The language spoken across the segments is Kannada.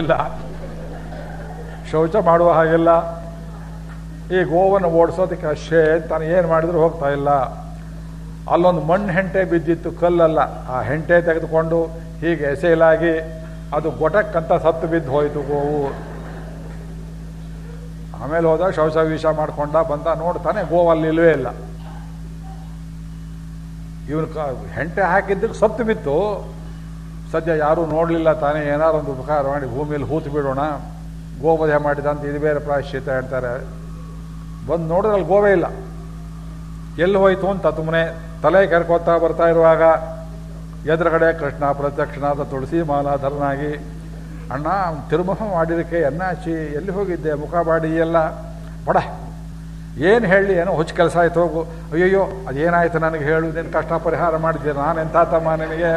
ಇಲ್ಲ. ಶೌಚ ಮಾಡುವ ಹಾಗಿಲ್ಲ. ಈ ಗೋವನ್ನು ಓಡಿಸೋದಕ್ಕೆ ಅಷ್ಟೇ ತಾನು ಏನು ಮಾಡಿದ್ರು ಹೋಗ್ತಾ ಇಲ್ಲ. ಅಲ್ಲೊಂದು ಮಣ್ಣು ಹೆಂಟೆ ಬಿದ್ದಿತ್ತು, ಕಲ್ಲಲ್ಲ. ಆ ಹೆಂಟೆ ತೆಗೆದುಕೊಂಡು ಹೀಗೆ ಎಸೆಯಲಾಗಿ ಅದು ಗೊಟಕ್ಕಂತ ಸತ್ತು ಬಿದ್ದು ಹೋಯಿತು ಗೋವು. ಆಮೇಲೆ ಹೋದ ಶೌಚ ವಿಷ ಮಾಡ್ಕೊಂಡ ಬಂದ, ನೋಡ್ತಾನೆ ಗೋವಲ್ಲಿ ಇಲ್ವೇ ಇಲ್ಲ. ಇವನು ಹೆಂಟೆ ಹಾಕಿದ್ದಕ್ಕೆ ಸತ್ತು ಬಿತ್ತು. ಸದ್ಯ ಯಾರೂ ನೋಡಲಿಲ್ಲ ತಾನೇ ಏನಾರು ಒಂದು ಉಪಕಾರ ಮಾಡಿ ಭೂಮಿಯಲ್ಲಿ ಹೂತು ಬಿಡೋಣ. ಗೋವಧೆ ಮಾಡಿದ ಅಂತ ಇದು ಬೇರೆ ಪ್ರಾಯಶ್ಚಿತ ಹೇಳ್ತಾರೆ. ಬಂದು ನೋಡಿದ್ರೆ ಅಲ್ಲಿ ಗೋವೇ ಇಲ್ಲ. ಎಲ್ಲಿ ಹೋಯ್ತು ಅಂತ ತುಮನೆ ತಲೆ ಕೆರ್ಕೋತಾ ಬರ್ತಾ ಇರುವಾಗ ಎದುರುಗಡೆ ಕೃಷ್ಣ ಪ್ರತ್ಯಕ್ಷನಾದ ತುಳಸಿ ಮಾಲಾಧರನಾಗಿ, ಅಣ್ಣ, ತಿರುಮುಖ ಮಾಡಿದಕ್ಕೆ ಎನ್ನಾಚಿ? ಎಲ್ಲಿ ಹೋಗಿದ್ದೆ? ಮುಖ ಬಾಡಿ ಎಲ್ಲ. ಬಡ, ಏನು ಹೇಳಿ? ಏನೋ ಹುಚ್ಚು ಕೆಲಸ ಆಯ್ತು ಹೋಗು. ಅಯ್ಯಯ್ಯೋ, ಅದೇನಾಯ್ತು ನನಗೆ ಹೇಳು? ನೀನು ಕಷ್ಟ ಪರಿಹಾರ ಮಾಡಿದ್ದೆ ಎಂಥ ತಮ್ಮ ನಿನಗೆ?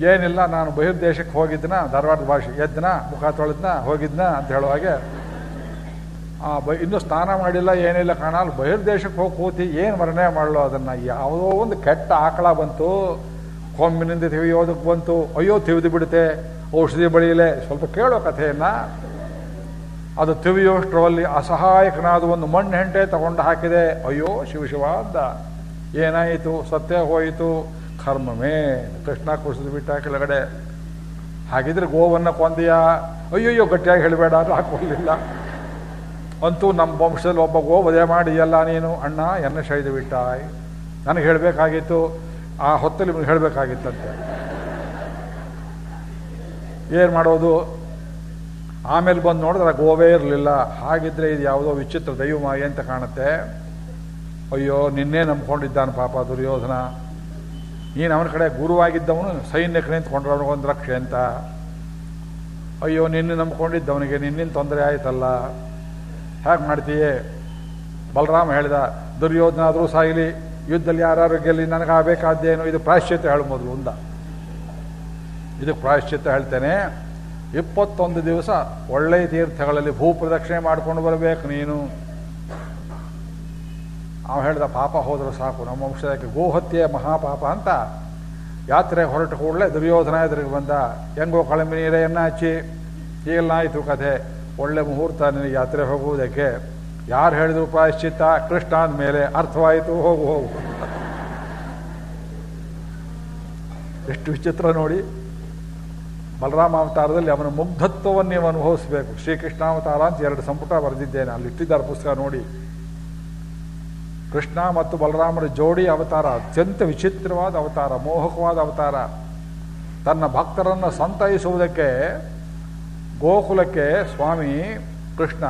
ಏನಿಲ್ಲ, ನಾನು ಬಹಿರ್ದೇಶಕ್ಕೆ ಹೋಗಿದ್ನ, ಧಾರವಾಡದ ಭಾಷೆ ಎದ್ದನ ಮುಖ ತೊಳೆದ್ನ, ಹೋಗಿದ್ನ ಅಂತ ಹೇಳೋ ಹಾಗೆ. ಆ, ಬ, ಇನ್ನೂ ಸ್ನಾನ ಮಾಡಿಲ್ಲ, ಏನಿಲ್ಲ ಕಾಣಲ್ಲ ಬಹಿರ್ದೇಶಕ್ಕೆ ಹೋಗಿ ಕೂತಿ ಏನು ವರ್ಣನೆ ಮಾಡಲು ಅದನ್ನು, ಯಾವುದೋ ಒಂದು ಕೆಟ್ಟ ಆಕಳ ಬಂತು, ಕೊಂಬಿನಿಂದ ತಿವಿಯೋದಕ್ಕೆ ಬಂತು, ಅಯ್ಯೋ ತಿವಿದು ಬಿಡುತ್ತೆ, ಔಷಧಿ ಬಳಿಯಲೆ, ಸ್ವಲ್ಪ ಕೇಳೋ ಕಥೆಯನ್ನು. ಅದು ತಿವಿಯೋಷ್ಟರಲ್ಲಿ ಅಸಹಾಯಕನಾದ ಒಂದು ಮಣ್ಣು ಹೆಂಟೆ ತಗೊಂಡು ಹಾಕಿದೆ, ಅಯ್ಯೋ ಶಿವ ಶಿವ ಅಂದ ಏನಾಯಿತು, ಸತ್ಯ ಹೋಯಿತು ಕರ್ಮಮೇ ಕೃಷ್ಣ ಕುಸಿದು ಬಿಟ್ಟ ಕೆಳಗಡೆ ಹಾಗಿದ್ರೆ ಗೋವನ್ನು ಕೊಂದಿಯ? ಅಯ್ಯಯ್ಯೋ, ಗಟ್ಟಿಯಾಗಿ ಹೇಳಬೇಡ ಅಂತ ಹಾಕೊಳ್ಳಿಲ್ಲ ಅಂತೂ ನಮ್ಮ ವಂಶದಲ್ಲಿ ಒಬ್ಬ ಗೋ ವಧೆ ಮಾಡಿ ಎಲ್ಲ ನೀನು, ಅಣ್ಣ ಎನ್ನ ಶೈದು ಬಿಟ್ಟ ನನಗೆ ಹೇಳಬೇಕಾಗಿತ್ತು. ಆ ಹೊತ್ತಲ್ಲಿ ಹೇಳಬೇಕಾಗಿತ್ತಂತೆ. ಏನು ಮಾಡೋದು? ಆಮೇಲೆ ಬಂದು ನೋಡಿದ್ರೆ ಗೋವೇ ಇರಲಿಲ್ಲ. ಹಾಗಿದ್ರೆ ಇದು ಯಾವುದೋ ವಿಚಿತ್ರ ದೈವ ಮಾಯೆ ಅಂತ ಕಾಣುತ್ತೆ. ಅಯ್ಯೋ, ನಿನ್ನೆ ನಂಬ್ಕೊಂಡಿದ್ದಾನೆ ಪಾಪ ದುರ್ಯೋಧನ. ನೀನು ಅವನ ಕಡೆ ಗುರುವಾಗಿದ್ದವನು ಸೈನ್ಯಕ್ಕೆ ನಿಂತ್ಕೊಂಡ್ರೆ ಅವನಿಗೊಂದು ರಕ್ಷೆ ಅಂತ. ಅಯ್ಯೋ, ನಿನ್ನೆ ನಂಬ್ಕೊಂಡಿದ್ದವನಿಗೆ ನಿನ್ನಿಂದ ತೊಂದರೆ ಆಯ್ತಲ್ಲ. ಹೇಗೆ ಮಾಡ್ತೀಯೇ? ಬಲರಾಮ ಹೇಳಿದ ದುರ್ಯೋಧನ ಆದರೂ ಸಾಯಲಿ, ಯುದ್ಧದಲ್ಲಿ ಯಾರು ಗೆಲ್ಲಿ ನನಗಾಗಬೇಕಾದ್ದೇನು ಇದು ಪ್ರಾಯಶ್ಚಿತ್ತ ಹೇಳು ಮೊದಲು ಉಂದ ಇದಕ್ಕೆ ಪ್ರಾಯಶ್ಚಿತ್ತ ಹೇಳ್ತೇನೆ, ಇಪ್ಪತ್ತೊಂದು ದಿವಸ ಒಳ್ಳೆಯ ತೀರ್ಥಗಳಲ್ಲಿ ಭೂಪ್ರದಕ್ಷಿಣೆ ಮಾಡ್ಕೊಂಡು ಬರಬೇಕು ನೀನು. ಅವ ಹೇಳಿದ ಪಾಪ ಹೋದರೂ ಸಾಕು, ನಮ್ಮ ವಂಶದಕ್ಕೆ ಗೋಹತ್ಯೆ ಮಹಾಪಾಪ ಅಂತ ಯಾತ್ರೆ ಹೊರಟು ಕೂಡಲೇ ದುರ್ಯೋಧನ ಎದುರಿಗೆ ಬಂದ, ಹೆಂಗೋ ಕಳಂಬಿ ನೀರೆಯನ್ನ ಹಚ್ಚಿ ಈಗೆಲ್ಲ ಆಯಿತು ಕಥೆ, ಒಳ್ಳೆ ಮುಹೂರ್ತ ನಿನಗೆ ಯಾತ್ರೆ ಹೋಗುವುದಕ್ಕೆ. ಯಾರು ಹೇಳಿದ್ರು ಪ್ರಾಯಶ್ಚಿತ್ತ ಕೃಷ್ಣ ಅಂದಮೇಲೆ ಅರ್ಥವಾಯಿತು, ಹೋಗು ಹೋಗು. ಎಷ್ಟು ವಿಚಿತ್ರ ನೋಡಿ. ಬಲರಾಮ ಅವತಾರದಲ್ಲಿ ಅವನ ಮುಗ್ಧತ್ವವನ್ನು ನೀವು ಅನುಭವಿಸಬೇಕು. ಶ್ರೀಕೃಷ್ಣಾವತಾರ ಅಂತ ಎರಡು ಸಂಪುಟ ಬರೆದಿದ್ದೇನೆ ಅಲ್ಲಿ ಇಟ್ಟಿದ್ದಾರೆ ಪುಸ್ತಕ ನೋಡಿ. ಕೃಷ್ಣ ಮತ್ತು ಬಲರಾಮರ ಜೋಡಿ ಅವತಾರ, ಅತ್ಯಂತ ವಿಚಿತ್ರವಾದ ಅವತಾರ, ಮೋಹಕವಾದ ಅವತಾರ. ತನ್ನ ಭಕ್ತರನ್ನು ಸಂತೈಸುವುದಕ್ಕೆ ಗೋಕುಲಕ್ಕೆ ಸ್ವಾಮಿ ಕೃಷ್ಣ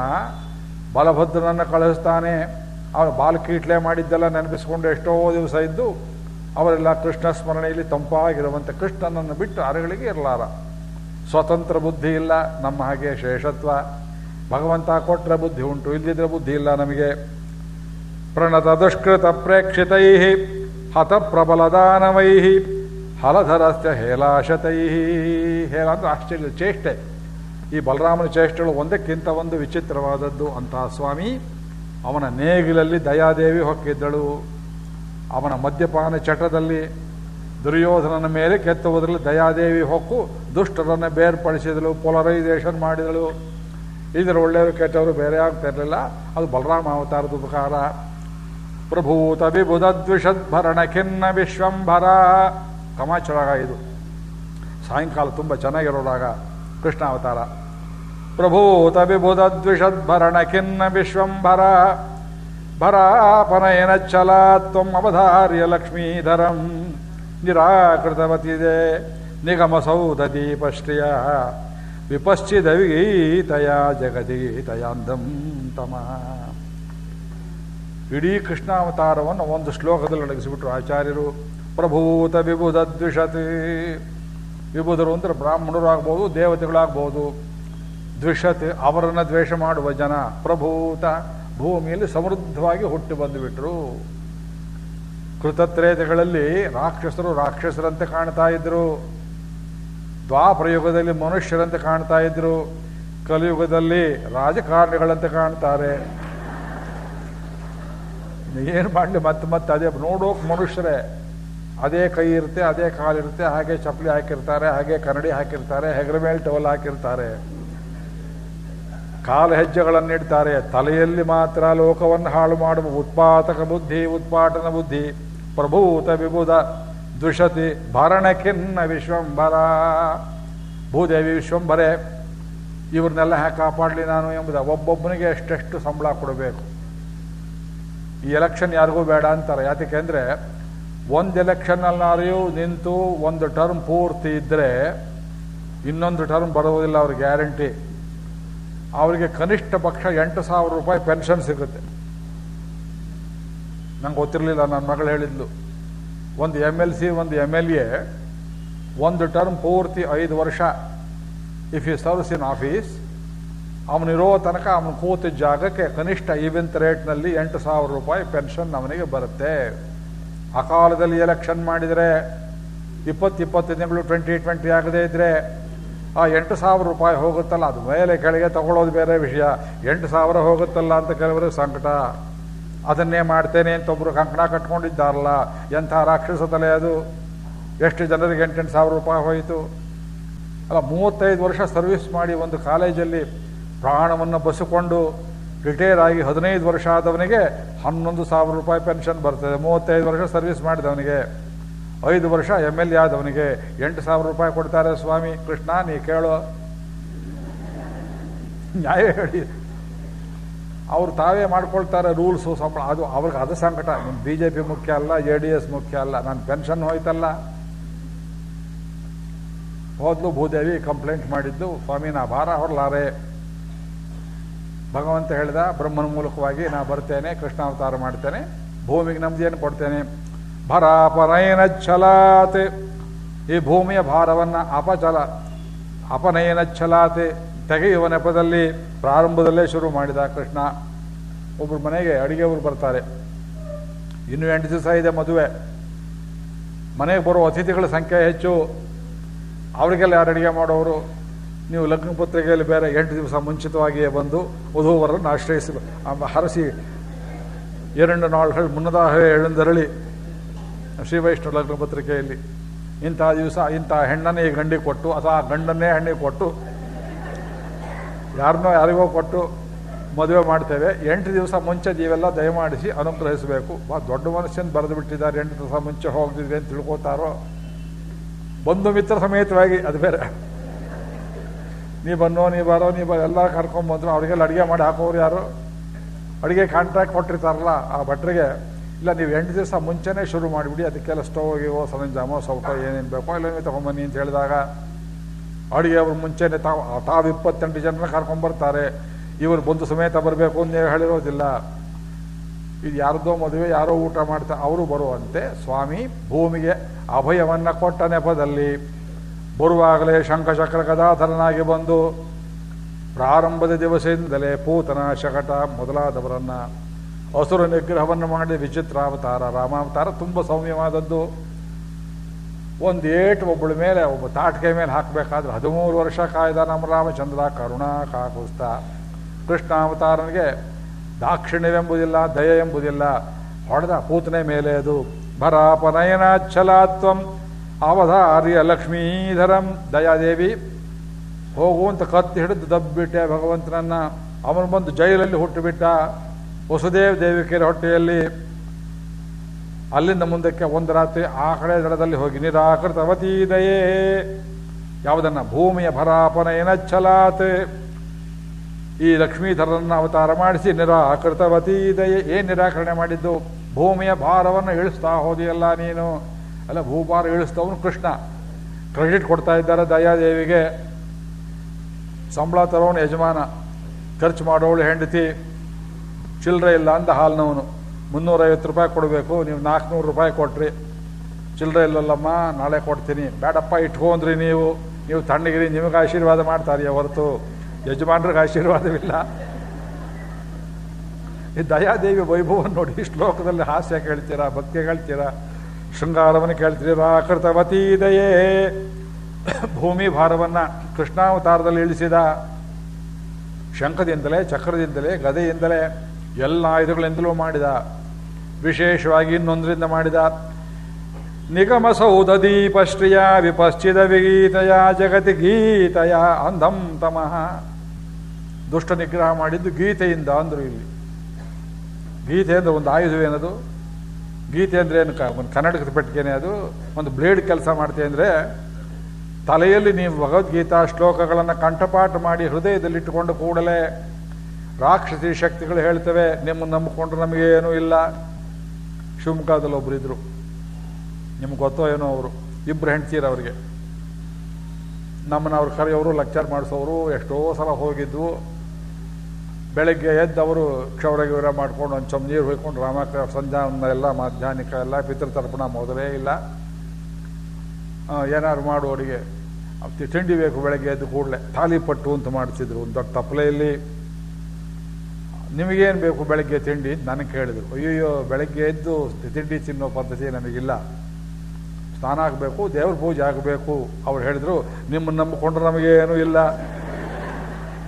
ಬಲಭದ್ರನನ್ನು ಕಳಿಸ್ತಾನೆ ಅವನು ಬಾಲ್ಕೀಟ್ಲೆ ಮಾಡಿದ್ದೆಲ್ಲ ನೆನಪಿಸ್ಕೊಂಡು ಎಷ್ಟೋ ದಿವಸ ಇದ್ದು, ಅವರೆಲ್ಲ ಕೃಷ್ಣ ಸ್ಮರಣೆಯಲ್ಲಿ ತಂಪಾಗಿರುವಂತೆ ಕೃಷ್ಣನನ್ನು ಬಿಟ್ಟು ಅರಗಳಿಗೆ ಇರಲಾರ. ಸ್ವತಂತ್ರ ಬುದ್ಧಿ ಇಲ್ಲ, ನಮ್ಮ ಹಾಗೆ ಶೇಷತ್ವ. ಭಗವಂತ ಕೊಟ್ಟರೆ ಬುದ್ಧಿ ಉಂಟು ಇಲ್ಲದಿದ್ರೆ ಬುದ್ಧಿ ಇಲ್ಲ ನಮಗೆ. ಪ್ರಣತ ದುಷ್ಕೃತ ಪ್ರೇಕ್ಷಿತೈ ಹತ ಪ್ರಬಲದಾನವೈ ಹಲಧರಸ್ಯ ಹೇಲಾಶತೈ ಹೇಲ ಅಂದ್ರೆ ಆಶ್ಚರ್ಯ, ಚೇಷ್ಟೆ. ಈ ಬಲರಾಮನ ಚೇಷ್ಟೆಗಳು ಒಂದಕ್ಕಿಂತ ಒಂದು ವಿಚಿತ್ರವಾದದ್ದು ಅಂತಹ ಸ್ವಾಮಿ, ಅವನ ನೇಗಿಲಲ್ಲಿ ದಯಾದೇವಿ ಹೊಕ್ಕಿದ್ದಳು. ಅವನ ಮದ್ಯಪಾನ ಚಟದಲ್ಲಿ ದುರ್ಯೋಧನನ ಮೇಲೆ ಕೆತ್ತುವುದರಲ್ಲಿ ದಯಾದೇವಿ ಹೊಕ್ಕು ದುಷ್ಟರನ್ನು ಬೇರ್ಪಡಿಸಿದಳು ಪೋಲರೈಸೇಷನ್ ಮಾಡಿದಳು. ಇದರ ಒಳ್ಳೆಯವರು ಕೆಟ್ಟವರು ಬೇರೆ ಆಗ್ತಾ ಇರಲಿಲ್ಲ. ಅದು ಬಲರಾಮ ಅವತಾರದ ಉಪಕಾರ. ಪ್ರಭೂತ ವಿಬುಧದ್ವಿಷದ್ಭರಣ ಖಿನ್ನ ವಿಶ್ವಂಭರ ಕಮಾಚರಾಗ ಇದು. ಸಾಯಂಕಾಲ ತುಂಬ ಚೆನ್ನಾಗಿರೋರಾಗ ಕೃಷ್ಣಾವತಾರ ಪ್ರಭೂತ ವಿಬುಧದ್ವಿಷದ್ಭರಣ ಖಿನ್ನ ವಿಶ್ವಂಭರ ಭರಾಪನಯನ ಚಲ ತ್ವಂ ಅವಧಾರ್ಯ ಲಕ್ಷ್ಮೀಧರಂ. ನಿರಾಕೃತವತಿದೆ ನಿಗಮ ಸೌಧ ದೀಪಶ್ರಿಯ. ವಿಪಶ್ಚಿದವಿಗೀತಯ ಜಗದೀತಯಾಂದಂ ತಮಃ. ಇಡೀ ಕೃಷ್ಣಾವತಾರವನ್ನು ಒಂದು ಶ್ಲೋಕದಲ್ಲಿ ಅಡಗಿಸಿಬಿಟ್ರು. ಆಚಾರ್ಯರು, ಪ್ರಭೂತ ವಿಬುಧ ದ್ವಿಷತಿ. ವಿಬುಧರು ಅಂದರೆ ಬ್ರಾಹ್ಮಣರು ಆಗ್ಬೋದು ದೇವತೆಗಳಾಗ್ಬೋದು. ದ್ವಿಷತಿ, ಅವರನ್ನು ದ್ವೇಷ ಮಾಡುವ ಜನ, ಪ್ರಭೂತ, ಭೂಮಿಯಲ್ಲಿ ಸಮೃದ್ಧವಾಗಿ ಹುಟ್ಟಿ ಬಂದುಬಿಟ್ರು. ಕೃತತ್ರೇತಗಳಲ್ಲಿ ರಾಕ್ಷಸರು ರಾಕ್ಷಸರಂತೆ ಕಾಣ್ತಾ ಇದ್ರು. ದ್ವಾಪ್ರಯುಗದಲ್ಲಿ ಮನುಷ್ಯರಂತೆ ಕಾಣ್ತಾ ಇದ್ರು. ಕಲಿಯುಗದಲ್ಲಿ ರಾಜಕಾರಣಿಗಳಂತೆ ಕಾಣ್ತಾರೆ. ಏನು ಮಾಡಲಿ ಮತ್ತೆ ಮತ್ತೆ ಅದೇ ನೋಡೋಕೆ ಮನುಷ್ಯರೇ. ಅದೇ ಕೈ ಇರುತ್ತೆ, ಅದೇ ಕಾಲಿರುತ್ತೆ ಹಾಗೆ ಚಪ್ಪಲಿ ಹಾಕಿರ್ತಾರೆ, ಹಾಗೆ ಕನ್ನಡಿ ಹಾಕಿರ್ತಾರೆ ಹೆಗರ ಮೇಲೆ ಟವಲ್ ಹಾಕಿರ್ತಾರೆ. ಕಾಲು ಹೆಜ್ಜೆಗಳನ್ನಿಡ್ತಾರೆ ತಲೆಯಲ್ಲಿ ಮಾತ್ರ ಲೋಕವನ್ನು ಹಾಳು ಮಾಡುವ ಉತ್ಪಾತಕ ಬುದ್ಧಿ, ಉತ್ಪಾಟನ ಬುದ್ಧಿ. ಪ್ರಭೂತ ವಿಭುಧ ದ್ವಿಷತಿ ಭರಣಕಿನ್ನ ವಿಶ್ವಂಭರ. ಭೂದೇವಿ ವಿಶ್ವಂಬರೆ ಇವ್ರನ್ನೆಲ್ಲ ಹೇಗೆ ಕಾಪಾಡಲಿ ನಾನು ಎಂಬುದ. ಒಬ್ಬೊಬ್ಬನಿಗೆ ಎಷ್ಟೆಷ್ಟು ಸಂಬಳ ಕೊಡಬೇಕು? ಈ ಎಲೆಕ್ಷನ್ ಯಾರಿಗೂ ಬೇಡ ಅಂತಾರೆ. ಯಾತಕ್ಕೆ ಅಂದರೆ ಒಂದು ಎಲೆಕ್ಷನ್ನಲ್ಲಾರಿಯೂ ನಿಂತು ಒಂದು ಟರ್ಮ್ ಪೂರ್ತಿ ಇದ್ದರೆ ಇನ್ನೊಂದು ಟರ್ಮ್ ಬರೋದಿಲ್ಲ ಅವ್ರ ಗ್ಯಾರಂಟಿ ಅವರಿಗೆ ಕನಿಷ್ಠ ಪಕ್ಷ ಎಂಟು ಸಾವಿರ ರೂಪಾಯಿ ಪೆನ್ಷನ್ ಸಿಗುತ್ತೆ. ನಂಗೆ ಗೊತ್ತಿರಲಿಲ್ಲ ನನ್ನ ಮಗಳು ಹೇಳಿದ್ಲು. ಒಂದು ಎಂ ಎಲ್ ಸಿ ಒಂದು ಎಂ ಎಲ್ ಎ ಒಂದು ಟರ್ಮ್ ಪೂರ್ತಿ ಐದು ವರ್ಷ. If you serves in office ಅವನಿರೋ ತನಕ ಅವನು ಕೂತ ಜಾಗಕ್ಕೆ ಕನಿಷ್ಠ ಈವೆಂತ್ ರೇಟ್ನಲ್ಲಿ ಎಂಟು ಸಾವಿರ ರೂಪಾಯಿ ಪೆನ್ಷನ್ ಅವನಿಗೆ ಬರುತ್ತೆ. ಅಕಾಲದಲ್ಲಿ ಕಾಲದಲ್ಲಿ ಎಲೆಕ್ಷನ್ ಮಾಡಿದರೆ ಇಪ್ಪತ್ತು ಇಪ್ಪತ್ತು ತಿಂಗಳು ಟ್ವೆಂಟಿ ಟ್ವೆಂಟಿ ಆಗದೇ ಇದ್ದರೆ ಆ ಎಂಟು ಸಾವಿರ ರೂಪಾಯಿ ಹೋಗುತ್ತಲ್ಲ, ಅದು ಮೇಲೆ ಕೆಳಗೆ ತಗೊಳ್ಳೋದು ಬೇರೆ ವಿಷಯ. ಎಂಟು ಸಾವಿರ ಹೋಗುತ್ತಲ್ಲ ಅಂತ ಕೆಲವರು ಸಂಕಟ. ಅದನ್ನೇ ಮಾಡ್ತೇನೆ ಅಂತ ಒಬ್ಬರು ಕಂಕಣ ಕಟ್ಕೊಂಡಿದ್ದಾರಲ್ಲ, ಎಂಥ ರಾಕ್ಷಸ ತಲೆ ಅದು. ಎಷ್ಟು ಜನರಿಗೆ ಎಂಟೆಂಟು ಸಾವಿರ ರೂಪಾಯಿ ಹೋಯಿತು. ಅಲ್ಲ, ಮೂವತ್ತೈದು ವರ್ಷ ಸರ್ವಿಸ್ ಮಾಡಿ ಒಂದು ಕಾಲೇಜಲ್ಲಿ ಪ್ರಾಣವನ್ನು ಬಸಿಕೊಂಡು ರಿಟೈರ್ ಆಗಿ ಹದಿನೈದು ವರ್ಷ ಆದವನಿಗೆ ಹನ್ನೊಂದು ಸಾವಿರ ರೂಪಾಯಿ ಪೆನ್ಷನ್ ಬರ್ತದೆ. ಮೂವತ್ತೈದು ವರ್ಷ ಸರ್ವಿಸ್ ಮಾಡಿದವನಿಗೆ. ಐದು ವರ್ಷ ಎಂ ಎಲ್ ಎ ಆದವನಿಗೆ ಎಂಟು ಸಾವಿರ ರೂಪಾಯಿ ಕೊಡ್ತಾರೆ. ಸ್ವಾಮಿ, ಕೃಷ್ಣ, ನೀ ಕೇಳೋ ನ್ಯಾಯ ಹೇಳಿ. ಅವ್ರು ತಾವೇ ಮಾಡ್ಕೊಳ್ತಾರೆ ರೂಲ್ಸು. ಸಂಬಳ, ಅದು ಅವ್ರಿಗೆ ಅದು ಸಂಕಟ. ಬಿ ಜೆ ಪಿ ಮುಖ್ಯ ಅಲ್ಲ ಜೆ ಡಿ ಎಸ್ ಮುಖ್ಯ ಅಲ್ಲ, ನಾನು ಪೆನ್ಷನ್ ಹೋಯ್ತಲ್ಲ. ಹೋದ್ಲು ಭೂದೇವಿ ಕಂಪ್ಲೇಂಟ್ ಮಾಡಿದ್ದು, ಸ್ವಾಮಿ ನಾ ಭಾರ ಹೊರಲಾರೆ. ಭಗವಂತ ಹೇಳಿದ, ಬ್ರಹ್ಮನ ಮೂಲಕವಾಗಿ ನಾ ಬರ್ತೇನೆ, ಕೃಷ್ಣಾವತಾರ ಮಾಡ್ತೇನೆ, ಭೂಮಿಗೆ ನಮ್ದೇನು ಕೊಡ್ತೇನೆ. ಭರಾಪನಯನ ಛಲಾತೆ, ಈ ಭೂಮಿಯ ಭಾರವನ್ನು ಅಪಚಲ, ಅಪನಯನ ಛಲಾತೆ ತೆಗೆಯುವ ನೆಪದಲ್ಲಿ ಪ್ರಾರಂಭದಲ್ಲೇ ಶುರು ಮಾಡಿದ ಕೃಷ್ಣ. ಒಬ್ಬರು ಮನೆಗೆ ಅಡಿಗೆಯವರು ಬರ್ತಾರೆ. ಇನ್ನು ಎಂಟು ದಿವಸ ಇದೆ ಮದುವೆ. ಮನೆಗೆ ಬರೋ ಅತಿಥಿಗಳ ಸಂಖ್ಯೆ ಹೆಚ್ಚು. ಅವರಿಗೆಲ್ಲ ಯಾರು ಅಡುಗೆ ಮಾಡೋರು? ನೀವು ಲಗ್ನ ಪತ್ರಿಕೆಯಲ್ಲಿ ಬೇರೆ ಎಂಟು ದಿವಸ ಮುಂಚಿತವಾಗಿಯೇ ಬಂದು ವಧುವರನ್ನು ಆಶ್ರಯಿಸಿ ಹರಸಿ ಎರಡು ನಾಳು ಮುನ್ನದಾಗವೇ ಎಳೆಂದರಳಿ. ಶ್ರೀ ವೈಷ್ಣವ ಲಗ್ನ ಪತ್ರಿಕೆಯಲ್ಲಿ ಇಂಥ ದಿವಸ ಇಂಥ ಹೆಣ್ಣನ್ನೇ ಈ ಗಂಡಿಗೆ ಕೊಟ್ಟು, ಅಥವಾ ಆ ಗಂಡನ್ನೇ ಹೆಣ್ಣಿಗೆ ಕೊಟ್ಟು, ಯಾರನ್ನೋ ಯಾರಿಗೋ ಕೊಟ್ಟು ಮದುವೆ ಮಾಡ್ತೇವೆ. ಎಂಟು ದಿವಸ ಮುಂಚೆ ನೀವೆಲ್ಲ ದಯಮಾಡಿಸಿ ಅನುಗ್ರಹಿಸಬೇಕು. ಬಾ, ದೊಡ್ಡ ಮನುಷ್ಯನ ಬರೆದು ಬಿಟ್ಟಿದ್ದಾರೆ. ಎಂಟು ದಿವಸ ಮುಂಚೆ ಹೋಗ್ತಿದ್ವಿ ಅಂತ ತಿಳ್ಕೊತಾರೋ? ಬಂಧು ಮಿತ್ರ ಸಮೇತವಾಗಿ, ಅದು ಬೇರೆ. ನೀ ಬನ್ನೋ ನೀ ಬರೋ ನೀ ಬರೋ ಎಲ್ಲ ಕರ್ಕೊಂಬಂದ್ರು ಅವ್ರಿಗೆಲ್ಲ ಅಡುಗೆ ಮಾಡಿ ಹಾಕೋರು ಯಾರು? ಅಡುಗೆ ಕಾಂಟ್ರಾಕ್ಟ್ ಕೊಟ್ಟಿರ್ತಾರಲ್ಲ ಆ ಭಟ್ರಿಗೆ, ಇಲ್ಲ ನೀವು ಎಂಟು ದಿವಸ ಮುಂಚೆನೇ ಶುರು ಮಾಡಿಬಿಡಿ, ಅದಕ್ಕೆಲ್ಲ ಸ್ಟವ್ ಗಿವೋ ಸರಂಜಾಮೋ, ಸೌಟೋ ಏನೇನು ಬೇಕೋ, ಇಲ್ಲ ತೊಗೊಂಬನ್ನಿ ಅಂತ ಹೇಳಿದಾಗ ಅಡುಗೆ ಅವ್ರು ಮುಂಚೆನೆ ತಾವು ತಾವು ಇಪ್ಪತ್ತೆಂಟು ಜನರನ್ನ ಕರ್ಕೊಂಬರ್ತಾರೆ ಇವರು ಬಂದು ಸಮೇತ ಬರಬೇಕು ಅಂತ ನೀವು ಹೇಳಿರೋದಿಲ್ಲ. ಇದು ಯಾರದೋ ಮದುವೆ, ಯಾರೋ ಊಟ ಮಾಡ್ತಾ, ಅವರು ಬರುವಂತೆ ಸ್ವಾಮಿ ಭೂಮಿಗೆ ಅಭಯವನ್ನು ಕೊಟ್ಟ ನೆಪದಲ್ಲಿ. ಬರುವಾಗಲೇ ಶಂಖಚಕ್ರ ಗದಾಧರನಾಗಿ ಬಂದು ಪ್ರಾರಂಭದ ದಿವಸದಿಂದಲೇ ಪೂತನ, ಶಕಟ ಮೊದಲಾದವರನ್ನು ಹಸುರ ನಿಗ್ರಹವನ್ನು ಮಾಡಿ ವಿಚಿತ್ರಾವತಾರ, ರಾಮಾವತಾರ ತುಂಬ ಸೌಮ್ಯವಾದದ್ದು. ಒಂದು ಏಟು ಒಬ್ಬಳ ಮೇಲೆ, ಒಬ್ಬ ತಾಟಿಕೆ ಮೇಲೆ ಹಾಕಬೇಕಾದ್ರೆ ಹದಿಮೂರು ವರ್ಷ ಕಾಯ್ದ ನಮ್ಮ ರಾಮಚಂದ್ರ ಕರುಣಾ ಕಾಕುಸ್ತ. ಕೃಷ್ಣಾವತಾರನಿಗೆ ದಾಕ್ಷಿಣ್ಯವೆಂಬುದಿಲ್ಲ ದಯ ಎಂಬುದಿಲ್ಲ ಹೊಡೆದ ಪೂತನೆ ಮೇಲೆ ಅದು. ಭರಾಪನಯನಾಚ್ಛಲಾತ್ವಂ ಅವಧಾರ್ಯ ಲಕ್ಷ್ಮೀಧರಂ ದಯಾದೇವಿ. ಹೋಗುವಂತ ಕತ್ತಿ ಹಿಡಿದು ದಬ್ಬಿಟ್ಟೆ ಭಗವಂತನನ್ನ. ಅವನು ಬಂದು ಜೈಲಲ್ಲಿ ಹುಟ್ಟುಬಿಟ್ಟ. ವಸುದೇವ್ ದೇವಿಕೆಯ ಹೊಟ್ಟೆಯಲ್ಲಿ. ಅಲ್ಲಿಂದ ಮುಂದಕ್ಕೆ ಒಂದು ರಾತ್ರಿ ಆ ಕಡೆ ದಡದಲ್ಲಿ ಹೋಗಿ ನಿರಾಕೃತವತೀ ದಯೇ. ಯಾವುದನ್ನ ಭೂಮಿಯ ಭರಾಪನ ಛಲಾತ್. ಈ ಲಕ್ಷ್ಮೀಧರನ್ನ ಅವತಾರ ಮಾಡಿಸಿ ನಿರಾಕೃತವತೀ ದಯೆ. ಏನು ನಿರಾಕರಣೆ ಮಾಡಿದ್ದು? ಭೂಮಿಯ ಭಾರವನ್ನು ಇಳಿಸ್ತಾ ಹೋದಿಯಲ್ಲ ನೀನು. ಅಲ್ಲ ಭೂಭಾರ ಇಳಿಸ್ತವನು ಕೃಷ್ಣ. ಕ್ರೆಡಿಟ್ ಕೊಡ್ತಾ ಇದ್ದಾರೆ ದಯಾದೇವಿಗೆ. ಸಂಬಳ ತರೋನು ಯಜಮಾನ. ಖರ್ಚು ಮಾಡೋಳು ಹೆಂಡತಿ. ಚಿಲ್ಲರೆ ಇಲ್ಲ ಅಂದ ಹಾಲ್ನವನು. ಮುನ್ನೂರೈವತ್ತು ರೂಪಾಯಿ ಕೊಡಬೇಕು, ನೀವು ನಾಲ್ಕುನೂರು ರೂಪಾಯಿ ಕೊಟ್ರಿ. ಚಿಲ್ಲರೆ ಇಲ್ಲಲ್ಲಮ್ಮ, ನಾಳೆ ಕೊಡ್ತೀನಿ. ಬೇಡಪ್ಪ, ಇಟ್ಕೊಂಡ್ರಿ ನೀವು. ನೀವು ತಣ್ಣಗಿರಿ, ನಿಮಗೆ ಆಶೀರ್ವಾದ ಮಾಡ್ತಾರೆ ಹೊರತು. ಯಜಮಾನ್ರಿಗೆ ಆಶೀರ್ವಾದವಿಲ್ಲ. ಈ ದಯಾದೇವಿ ವೈಭವ ನೋಡಿ ಶ್ಲೋಕದಲ್ಲಿ ಹಾಸ್ಯ ಕೇಳ್ತೀರಾ ಭಕ್ತಿ ಕೇಳ್ತೀರಾ? ಶೃಂಗಾರವನ್ನು ಕೇಳ್ತೀರಿ ರಾಕೃತವತಿ ದಯೇ ಭೂಮಿ ಭಾರವನ್ನ ಕೃಷ್ಣಾವತಾರದಲ್ಲಿ ಇಳಿಸಿದ ಶಂಖದಿಂದಲೇ, ಚಕ್ರದಿಂದಲೇ, ಗದೆಯಿಂದಲೇ ಎಲ್ಲ ಆಯುಧಗಳಿಂದಲೂ ಮಾಡಿದ, ವಿಶೇಷವಾಗಿ ಇನ್ನೊಂದರಿಂದ ಮಾಡಿದ ನಿಗಮ ಸೌಧ ದೀಪಶ್ರಿಯ, ವಿಪಶ್ಚಿದ ವಿಗೀತಯ, ಜಗತಿ ಗೀತಯ, ಅಂಧಂ ತಮಃ. ದುಷ್ಟ ನಿಗ್ರಹ ಮಾಡಿದ್ದು ಗೀತೆಯಿಂದ ಅಂದರು ಇಲ್ಲಿ. ಗೀತೆ ಒಂದು ಆಯುಧವೇನದು? ಗೀತೆ ಅಂದ್ರೆ ಏನು? ಒಂದು ಕನ್ನಡಕದ ಪೆಟ್ಟಿಗೆನೆ ಅದು. ಒಂದು ಬ್ಲೇಡ್ ಕೆಲಸ ಮಾಡ್ತೆ ಅಂದ್ರೆ, ತಲೆಯಲ್ಲಿ ನೀವು ಭಗವದ್ಗೀತಾ ಶ್ಲೋಕಗಳನ್ನು ಕಂಠಪಾಠ ಮಾಡಿ ಹೃದಯದಲ್ಲಿಟ್ಟುಕೊಂಡು ಕೂಡಲೇ ರಾಕ್ಷಸಿ ಶಕ್ತಿಗಳು ಹೇಳ್ತವೆ ನಿಮ್ಮನ್ನು ನಂಬಿಕೊಂಡ್ರೆ ನಮಗೇನೂ ಇಲ್ಲ. ಶಿವಮೊಗ್ಗದಲ್ಲಿ ಇದ್ರು. ನಿಮ್ಗೆ ಗೊತ್ತೋ ಏನೋ ಅವರು. ಇಬ್ಬರು ಹೆಂಡ್ತೀರ ಅವರಿಗೆ. ನಮ್ಮನ್ನ ಅವ್ರು ಕರೆಯೋರು ಲೆಕ್ಚರ್ ಮಾಡಿಸೋರು, ಎಷ್ಟೋ ಸಲ ಹೋಗಿದ್ವು. ಬೆಳಗ್ಗೆ ಎದ್ದು ಅವರು ಕ್ಷೌರ ಮಾಡ್ಕೊಂಡು ಒಂದು ಚಮ್ ನೀರು ಹೊಯ್ಕೊಂಡು ರಾಮಕ ಸಂಧ್ಯಾನ ಎಲ್ಲ ಮಧ್ಯಾಹ್ನಿಕ ಎಲ್ಲ ಪಿತೃತರ್ಪಣ ಮೊದಲೇ ಇಲ್ಲ. ಏನಾದ್ರು ಮಾಡು ಅವರಿಗೆ ಅವ್ರು ತಿಂಡಿ ಬೇಕು ಬೆಳಗ್ಗೆ ಎದ್ದು ಕೂಡಲೇ. ತಾಲಿಪಟ್ಟು ಅಂತ ಮಾಡಿಸಿದ್ರು. ಒಂದು ದೊಡ್ಡ ತಪ್ಪಲೆಯಲ್ಲಿ ನಿಮಗೇನು ಬೇಕು ಬೆಳಗ್ಗೆ ತಿಂಡಿ ನನಗೆ ಕೇಳಿದ್ರು. ಅಯ್ಯಯ್ಯೋ, ಬೆಳಗ್ಗೆ ಎದ್ದು ತಿಂಡಿ ತಿನ್ನೋ ಪದ್ಧತಿ ನನಗಿಲ್ಲ. ಸ್ನಾನ ಆಗಬೇಕು, ದೇವ್ರ ಪೂಜೆ ಆಗಬೇಕು. ಅವ್ರು ಹೇಳಿದ್ರು ನಿಮ್ಮನ್ನು ನಂಬಿಕೊಂಡ್ರೆ ನಮಗೇನೂ ಇಲ್ಲ.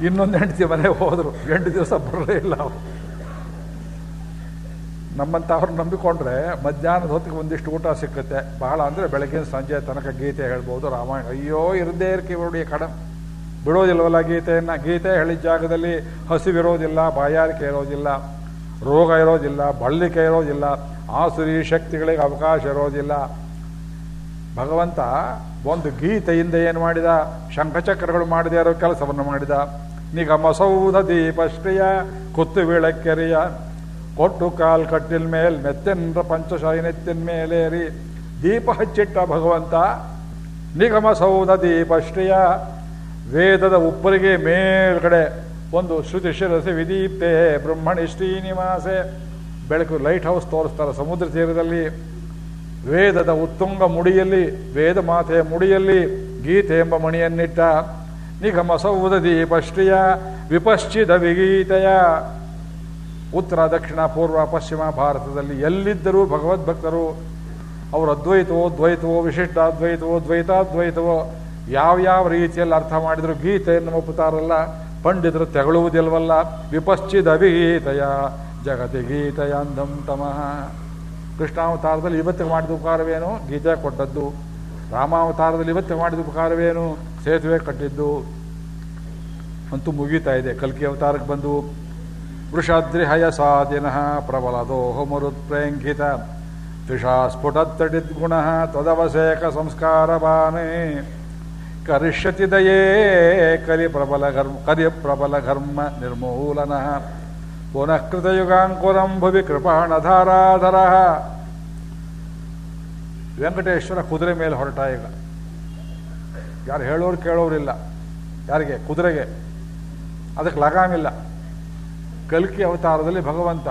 ಇನ್ನೊಂದು ಹೆಂಡತಿ ಮನೆಗೆ ಹೋದ್ರು. ಎಂಟು ದಿವಸ ಬರಲೇ ಇಲ್ಲ ಅವರು. ನಮ್ಮಂತ ಅವ್ರನ್ನ ನಂಬಿಕೊಂಡ್ರೆ ಮಧ್ಯಾಹ್ನದ ಹೊತ್ತಿಗೆ ಒಂದಿಷ್ಟು ಊಟ ಸಿಕ್ಕುತ್ತೆ. ಬಹಳ ಅಂದರೆ ಬೆಳಗಿನ ಸಂಜೆ ತನಕ ಗೀತೆ ಹೇಳ್ಬೋದು, ರಾಮಾಯಣ. ಅಯ್ಯೋ, ಇರದೇ ಇರಕ್ಕೆ ನೋಡಿ ಕಡ. ಬಿಡೋದಿಲ್ವಲ್ಲ ಗೀತೆಯನ್ನು? ಗೀತೆ ಹೇಳಿದ ಜಾಗದಲ್ಲಿ ಹಸಿವಿರೋದಿಲ್ಲ ಬಾಯಾರಿಕೆ ಇರೋದಿಲ್ಲ, ರೋಗ ಇರೋದಿಲ್ಲ, ಬಳ್ಳಿಕೆ ಇರೋದಿಲ್ಲ, ಆಸುರಿ ಶಕ್ತಿಗಳಿಗೆ ಅವಕಾಶ ಇರೋದಿಲ್ಲ. ಭಗವಂತ ಒಂದು ಗೀತೆಯಿಂದ ಏನು ಮಾಡಿದ? ಶಂಖಚಕ್ರಗಳು ಮಾಡದೇ ಇರೋ ಕೆಲಸವನ್ನು ಮಾಡಿದ. ನಿಗಮ ಸೌಧ ದೀಪಶ್ರಿಯ, ಕುತ್ತು ವಿಳಕ್ಕೆರೆಯ. ಕೊಟ್ಟು ಕಾಲ್ ಕಟ್ಟಿನ ಮೇಲ್ ಮೆತ್ತೆನ್ರ ಪಂಚಶಾಯಿ ನೆತ್ತಿನ ಮೇಲೇರಿ ದೀಪ ಹಚ್ಚಿಟ್ಟ ಭಗವಂತ, ನಿಗಮ ಸೌಧ ದೀಪಶ್ರಿಯ. ವೇದದ ಉಪ್ಪರಿಗೆ ಮೇಲ್ಗಡೆ ಒಂದು ಶ್ರುತಿ ಶಿರಸಿ ವಿದೀಪ್ತೆ ಬ್ರಹ್ಮಣಿ ಶ್ರೀನಿವಾಸೆ. ಬೆಳಕು ಲೈಟ್ ಹೌಸ್ ತೋರಿಸ್ತಾರೆ ಸಮುದ್ರ ತೀರದಲ್ಲಿ. ವೇದದ ಉತ್ತುಂಗ ಮುಡಿಯಲ್ಲಿ, ವೇದ ಮಾತೆಯ ಮುಡಿಯಲ್ಲಿ ಗೀತೆ ಎಂಬ ಮಣಿಯನ್ನಿಟ್ಟ ನಿಗಮ ಸೌಧ ದೀಪಶ್ರಿಯ ವಿಪಶ್ಚಿದ ವಿಗೀತೆಯ. ಉತ್ತರ, ದಕ್ಷಿಣ, ಪೂರ್ವ, ಪಶ್ಚಿಮ ಭಾರತದಲ್ಲಿ ಎಲ್ಲಿದ್ದರೂ ಭಗವದ್ಭಕ್ತರು ಅವರ ಅದ್ವೈತವೋ ದ್ವೈತವೋ ವಿಶಿಷ್ಟಾದ್ವೈತವೋ ದ್ವೈತಾದ್ವೈತವೋ ಯಾವ್ಯಾವ ರೀತಿಯಲ್ಲಿ ಅರ್ಥ ಮಾಡಿದ್ರು ಗೀತೆಯನ್ನು ಒಪ್ಪುತ್ತಾರಲ್ಲ, ಪಂಡಿತರು ತೆಗಳುವುದಿಲ್ವಲ್ಲ ವಿಪಶ್ಚಿದ ವಿಗೀತೆಯ, ಜಗತಿ ಗೀತೆಯ ಅಂಧಂ ತಮಃ. ಕೃಷ್ಣಾವತಾರದಲ್ಲಿ ಇವತ್ತಿಗೆ ಮಾಡಿದ ಉಪಕಾರವೇನು? ಗೀತೆ ಕೊಟ್ಟದ್ದು. ರಾಮಾವತಾರದಲ್ಲಿ ಇವತ್ತಿಗೆ ಮಾಡಿದ ಉಪಕಾರವೇನು? ಸೇತುವೆ ಕಟ್ಟಿದ್ದು. ಅಂತೂ ಮುಗೀತಾ ಇದೆ. ಕಲ್ಕಿ ಅವತಾರಕ್ಕೆ ಬಂದು ವೃಷಾದ್ರಿಹಯ ಪ್ರಬಲ ಪ್ರಬಲದೋಹ ಮರುತ್ಪ್ರೇಂಕಿತ ತ್ರಿಷಾ ಸ್ಫುಟತ್ತಡಿದ್ ಗುಣ ತದವಸೇಕ ಸಂಸ್ಕಾರವಾನೇ ಕರಿಷ್ಯತಿ ದಯೇ ಕಲಿ ಪ್ರಬಲ ಘರ್ಮ ಕರಿ ಪ್ರಬಲ ಘರ್ಮ ನಿರ್ಮೂಲನಃ. ಪುನಃ ಕೃತಯುಗಾಂಕುರಂ ಭುವಿ ಕೃಪಾಣಧಾರಾಧರ ವೆಂಕಟೇಶ್ವರ ಕುದುರೆ ಮೇಲೆ ಹೊರಟ ಈಗ. ಯಾರು ಹೇಳೋರು ಕೇಳೋರಿಲ್ಲ ಯಾರಿಗೆ? ಕುದುರೆಗೆ. ಅದಕ್ಕೆ ಲಗಾಮಿಲ್ಲ ಕಲ್ಕಿ ಅವತಾರದಲ್ಲಿ ಭಗವಂತ,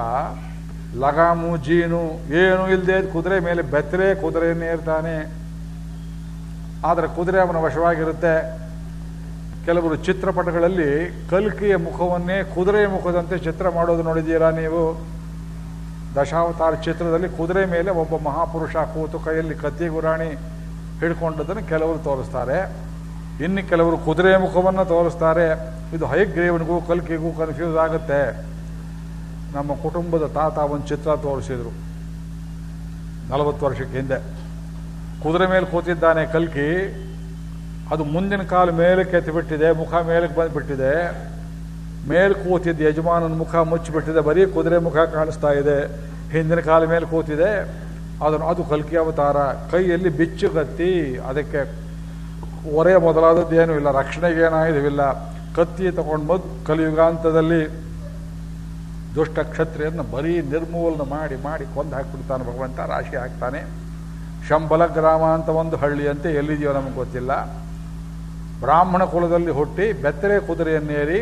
ಲಗಾಮು, ಜೀನು, ಏನು ಇಲ್ಲದೆ ಕುದುರೆ ಮೇಲೆ ಬೆತ್ತರೆ ಕುದುರೆಯನ್ನೇ ಇರ್ತಾನೆ. ಆದರೆ ಕುದುರೆ ಅವನ ವಶವಾಗಿರುತ್ತೆ. ಕೆಲವರು ಚಿತ್ರಪಟಗಳಲ್ಲಿ ಕಲ್ಕಿಯ ಮುಖವನ್ನೇ ಕುದುರೆಯ ಮುಖದಂತೆ ಚಿತ್ರ ಮಾಡೋದು ನೋಡಿದ್ದೀರಾ ನೀವು? ದಶಾವತಾರ ಚಿತ್ರದಲ್ಲಿ ಕುದುರೆ ಮೇಲೆ ಒಬ್ಬ ಮಹಾಪುರುಷ ಕೂತು ಕೈಯಲ್ಲಿ ಕತ್ತಿ ಗುರಾಣಿ ಹಿಡ್ಕೊಂಡದನ್ನು ಕೆಲವರು ತೋರಿಸ್ತಾರೆ. ಇನ್ನು ಕೆಲವರು ಕುದುರೆ ಮುಖವನ್ನು ತೋರಿಸ್ತಾರೆ. ಇದು ಹೈಗ್ರೀವನಿಗೂ ಕಲ್ಕಿಗೂ ಕನ್ಫ್ಯೂಸ್ ಆಗುತ್ತೆ. ನಮ್ಮ ಕುಟುಂಬದ ತಾತ ಒಂದು ಚಿತ್ರ ತೋರಿಸಿದ್ರು ನಲವತ್ತು ವರ್ಷಕ್ಕೆ ಹಿಂದೆ. ಕುದುರೆ ಮೇಲೆ ಕೂತಿದ್ದಾನೆ ಕಲ್ಕಿ ಅದು ಮುಂದಿನ ಕಾಲು ಮೇಲಕ್ಕೆ ಎತ್ತಿಬಿಟ್ಟಿದೆ, ಮುಖ ಮೇಲಕ್ಕೆ ಬಂದುಬಿಟ್ಟಿದೆ. ಮೇಲೆ ಕೂತಿದ್ದ ಯಜಮಾನನ ಮುಖ ಮುಚ್ಚಿಬಿಟ್ಟಿದೆ, ಬರೀ ಕುದುರೆ ಮುಖ ಕಾಣಿಸ್ತಾ ಇದೆ. ಹಿಂದಿನ ಕಾಲ ಮೇಲೆ ಕೂತಿದೆ, ಅದನ್ನು ಅದು ಕಲ್ಕಿ ಅವತಾರ. ಕೈಯಲ್ಲಿ ಬಿಚ್ಚು ಕತ್ತಿ, ಅದಕ್ಕೆ ಒರೆ ಮೊದಲಾದದ್ದು ಏನೂ ಇಲ್ಲ, ರಕ್ಷಣೆಗೆ ಏನಾಯುಧವಿಲ್ಲ ಕತ್ತಿ ತಗೊಂಡು ಮದ್ ಕಲಿಯುಗಾಂತದಲ್ಲಿ ದುಷ್ಟ ಕ್ಷತ್ರಿಯನ್ನು ಬರೀ ನಿರ್ಮೂಲನೆ ಮಾಡಿ ಮಾಡಿ ಕೊಂದು ಹಾಕ್ಬಿಡ್ತಾನೆ ಭಗವಂತ, ರಾಶಿ ಹಾಕ್ತಾನೆ. ಶಂಬಲ ಗ್ರಾಮ ಅಂತ ಒಂದು ಹಳ್ಳಿ ಅಂತ ಎಲ್ಲಿದೆಯೋ ನಮಗೆ ಗೊತ್ತಿಲ್ಲ. ಬ್ರಾಹ್ಮಣ ಕುಲದಲ್ಲಿ ಹುಟ್ಟಿ ಬೆತ್ತರೆ ಕುದುರೆಯನ್ನೇರಿ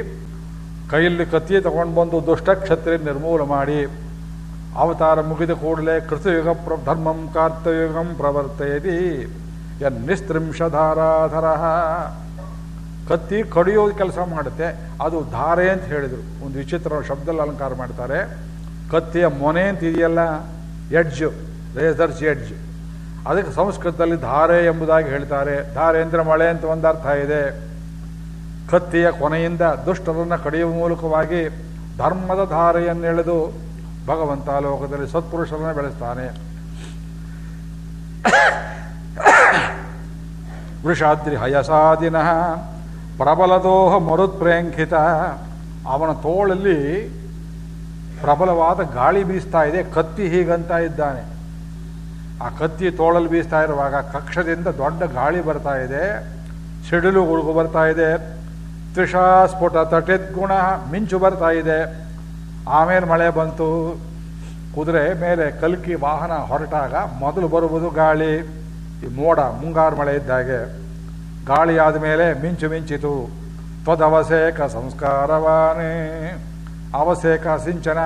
ಕೈಯಲ್ಲಿ ಕತ್ತಿ ತಗೊಂಡು ಬಂದು ದುಷ್ಟ ಕ್ಷತ್ರಿಯ ನಿರ್ಮೂಲ ಮಾಡಿ ಅವತಾರ ಮುಗಿದ ಕೂಡಲೇ ಕೃತಯುಗ ಪ್ರ ಧರ್ಮಂ ಕಾರ್ತಯುಗಂ ಪ್ರವರ್ತಯದಿ. ಯನ್ನಿಸ್ತ್ರಿಂಶಧಾರಾಧರ ಕತ್ತಿ ಕಡಿಯೋದು ಕೆಲಸ ಮಾಡುತ್ತೆ. ಅದು ಧಾರೆ ಅಂತ ಹೇಳಿದರು. ಒಂದು ವಿಚಿತ್ರ ಶಬ್ದದಲ್ಲಿ ಅಲಂಕಾರ ಮಾಡ್ತಾರೆ. ಕತ್ತಿಯ ಮೊನೆ ಅಂತ ಇದೆಯಲ್ಲ? ಎಡ್ಜ್ ರೇಸರ್ಸ್ ಎಡ್ಜ್ ಅದಕ್ಕೆ ಸಂಸ್ಕೃತದಲ್ಲಿ ಧಾರೆ ಎಂಬುದಾಗಿ ಹೇಳ್ತಾರೆ. ಧಾರೆ ಅಂದರೆ ಮಳೆ ಅಂತ ಒಂದು ಅರ್ಥ ಇದೆ. ಕತ್ತಿಯ ಕೊನೆಯಿಂದ ದುಷ್ಟರನ್ನು ಕಡಿಯುವ ಮೂಲಕವಾಗಿ ಧರ್ಮದ ಧಾರೆಯನ್ನೆಳೆದು ಭಗವಂತ ಲೋಕದಲ್ಲಿ ಸತ್ಪುರುಷರನ್ನು ಬೆಳೆಸ್ತಾನೆ. ವೃಷಾದ್ರಿ ಹಯಸಾದಿನಃ ಪ್ರಬಲದೋಹ ಮರುತ್ಪ್ರೇಂಕಿತ. ಅವನ ತೋಳಲ್ಲಿ ಪ್ರಬಲವಾದ ಗಾಳಿ ಬೀಸ್ತಾ ಇದೆ. ಕತ್ತಿ ಹೀಗಂತ ಇದ್ದಾನೆ. ಆ ಕತ್ತಿ ತೋಳಲ್ಲಿ ಬೀಸ್ತಾ ಇರುವಾಗ ಕಕ್ಷದಿಂದ ದೊಡ್ಡ ಗಾಳಿ ಬರ್ತಾ ಇದೆ, ಸಿಡಿಲು ಗುಡುಗು ಬರ್ತಾ ಇದೆ, ತ್ರಿಷಾ ಸ್ಫುಟ ತಟೆದ್ಗುಣ ಮಿಂಚು ಬರ್ತಾ ಇದೆ. ಆಮೇಲೆ ಮಳೆ ಬಂತು, ಕುದುರೆ ಮೇಲೆ ಕಲ್ಕಿ ವಾಹನ ಹೊರಟಾಗ ಮೊದಲು ಬರುವುದು ಗಾಳಿ, ಈ ಮೋಡ ಮುಂಗಾರು ಮಳೆ ಇದ್ದಾಗೆ ಗಾಳಿ ಆದ ಮೇಲೆ ಮಿಂಚು ಮಿಂಚಿತು, ತ್ವದವಸೇಕ ಸಂಸ್ಕಾರವಾನೇ ಅವಸೇಕ ಸಿಂಚನ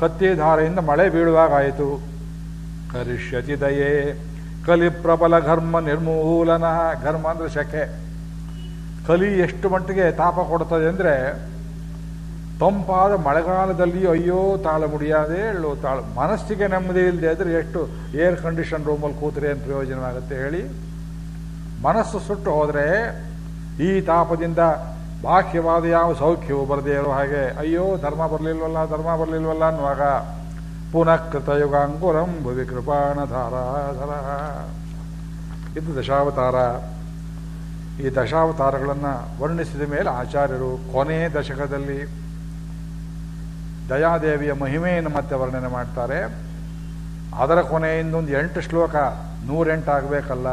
ಕತ್ತಿಧಾರೆಯಿಂದ ಮಳೆ ಬೀಳುವಾಗಾಯಿತು ಕರಿಷ್ಯತಿ ಕಲಿ ಪ್ರಬಲ ಘರ್ಮ ನಿರ್ಮೂಲನ ಘರ್ಮ ಅಂದ್ರೆ ಶಕೆ. ಕಲಿ ಎಷ್ಟು ಮಟ್ಟಿಗೆ ತಾಪ ಕೊಡ್ತದೆ ಅಂದರೆ ತಂಪಾದ ಮಳೆಗಾಲದಲ್ಲಿ ಅಯ್ಯೋ ತಾಳ ಮುಡಿಯಾದೆ ಹೇಳು ತಾಳ. ಮನಸ್ಸಿಗೆ ನೆಮ್ಮದಿ ಇಲ್ಲದೆ ಆದರೆ ಎಷ್ಟು ಏರ್ ಕಂಡೀಷನ್ ರೂಮಲ್ಲಿ ಕೂತ್ರೆ ಏನು ಪ್ರಯೋಜನವಾಗುತ್ತೆ ಹೇಳಿ. ಮನಸ್ಸು ಸುಟ್ಟು ಹೋದರೆ ಈ ತಾಪದಿಂದ ಬಾಹ್ಯವಾದ ಯಾವ ಸೌಖ್ಯವೂ ಬರದೇ ಇರೋ ಹಾಗೆ, ಅಯ್ಯೋ ಧರ್ಮ ಬರಲಿಲ್ವಲ್ಲ ಧರ್ಮ ಬರಲಿಲ್ವಲ್ಲ ಅನ್ನುವಾಗ ಪುನಃ ಕೃತಯುಗಾಂಕುರಂ ಭುವಿ ಕೃಪಾಣಧಾರಾಧರ ಇದು ದಶಾವತಾರ. ಈ ದಶಾವತಾರಗಳನ್ನು ವರ್ಣಿಸಿದ ಮೇಲೆ ಆಚಾರ್ಯರು ಕೊನೆ ದಶಕದಲ್ಲಿ ದಯಾದೇವಿಯ ಮಹಿಮೆಯನ್ನು ಮತ್ತೆ ವರ್ಣನೆ ಮಾಡ್ತಾರೆ. ಅದರ ಕೊನೆಯಿಂದ ಒಂದು ಎಂಟು ಶ್ಲೋಕ ನೂರೆಂಟು ಆಗಬೇಕಲ್ಲ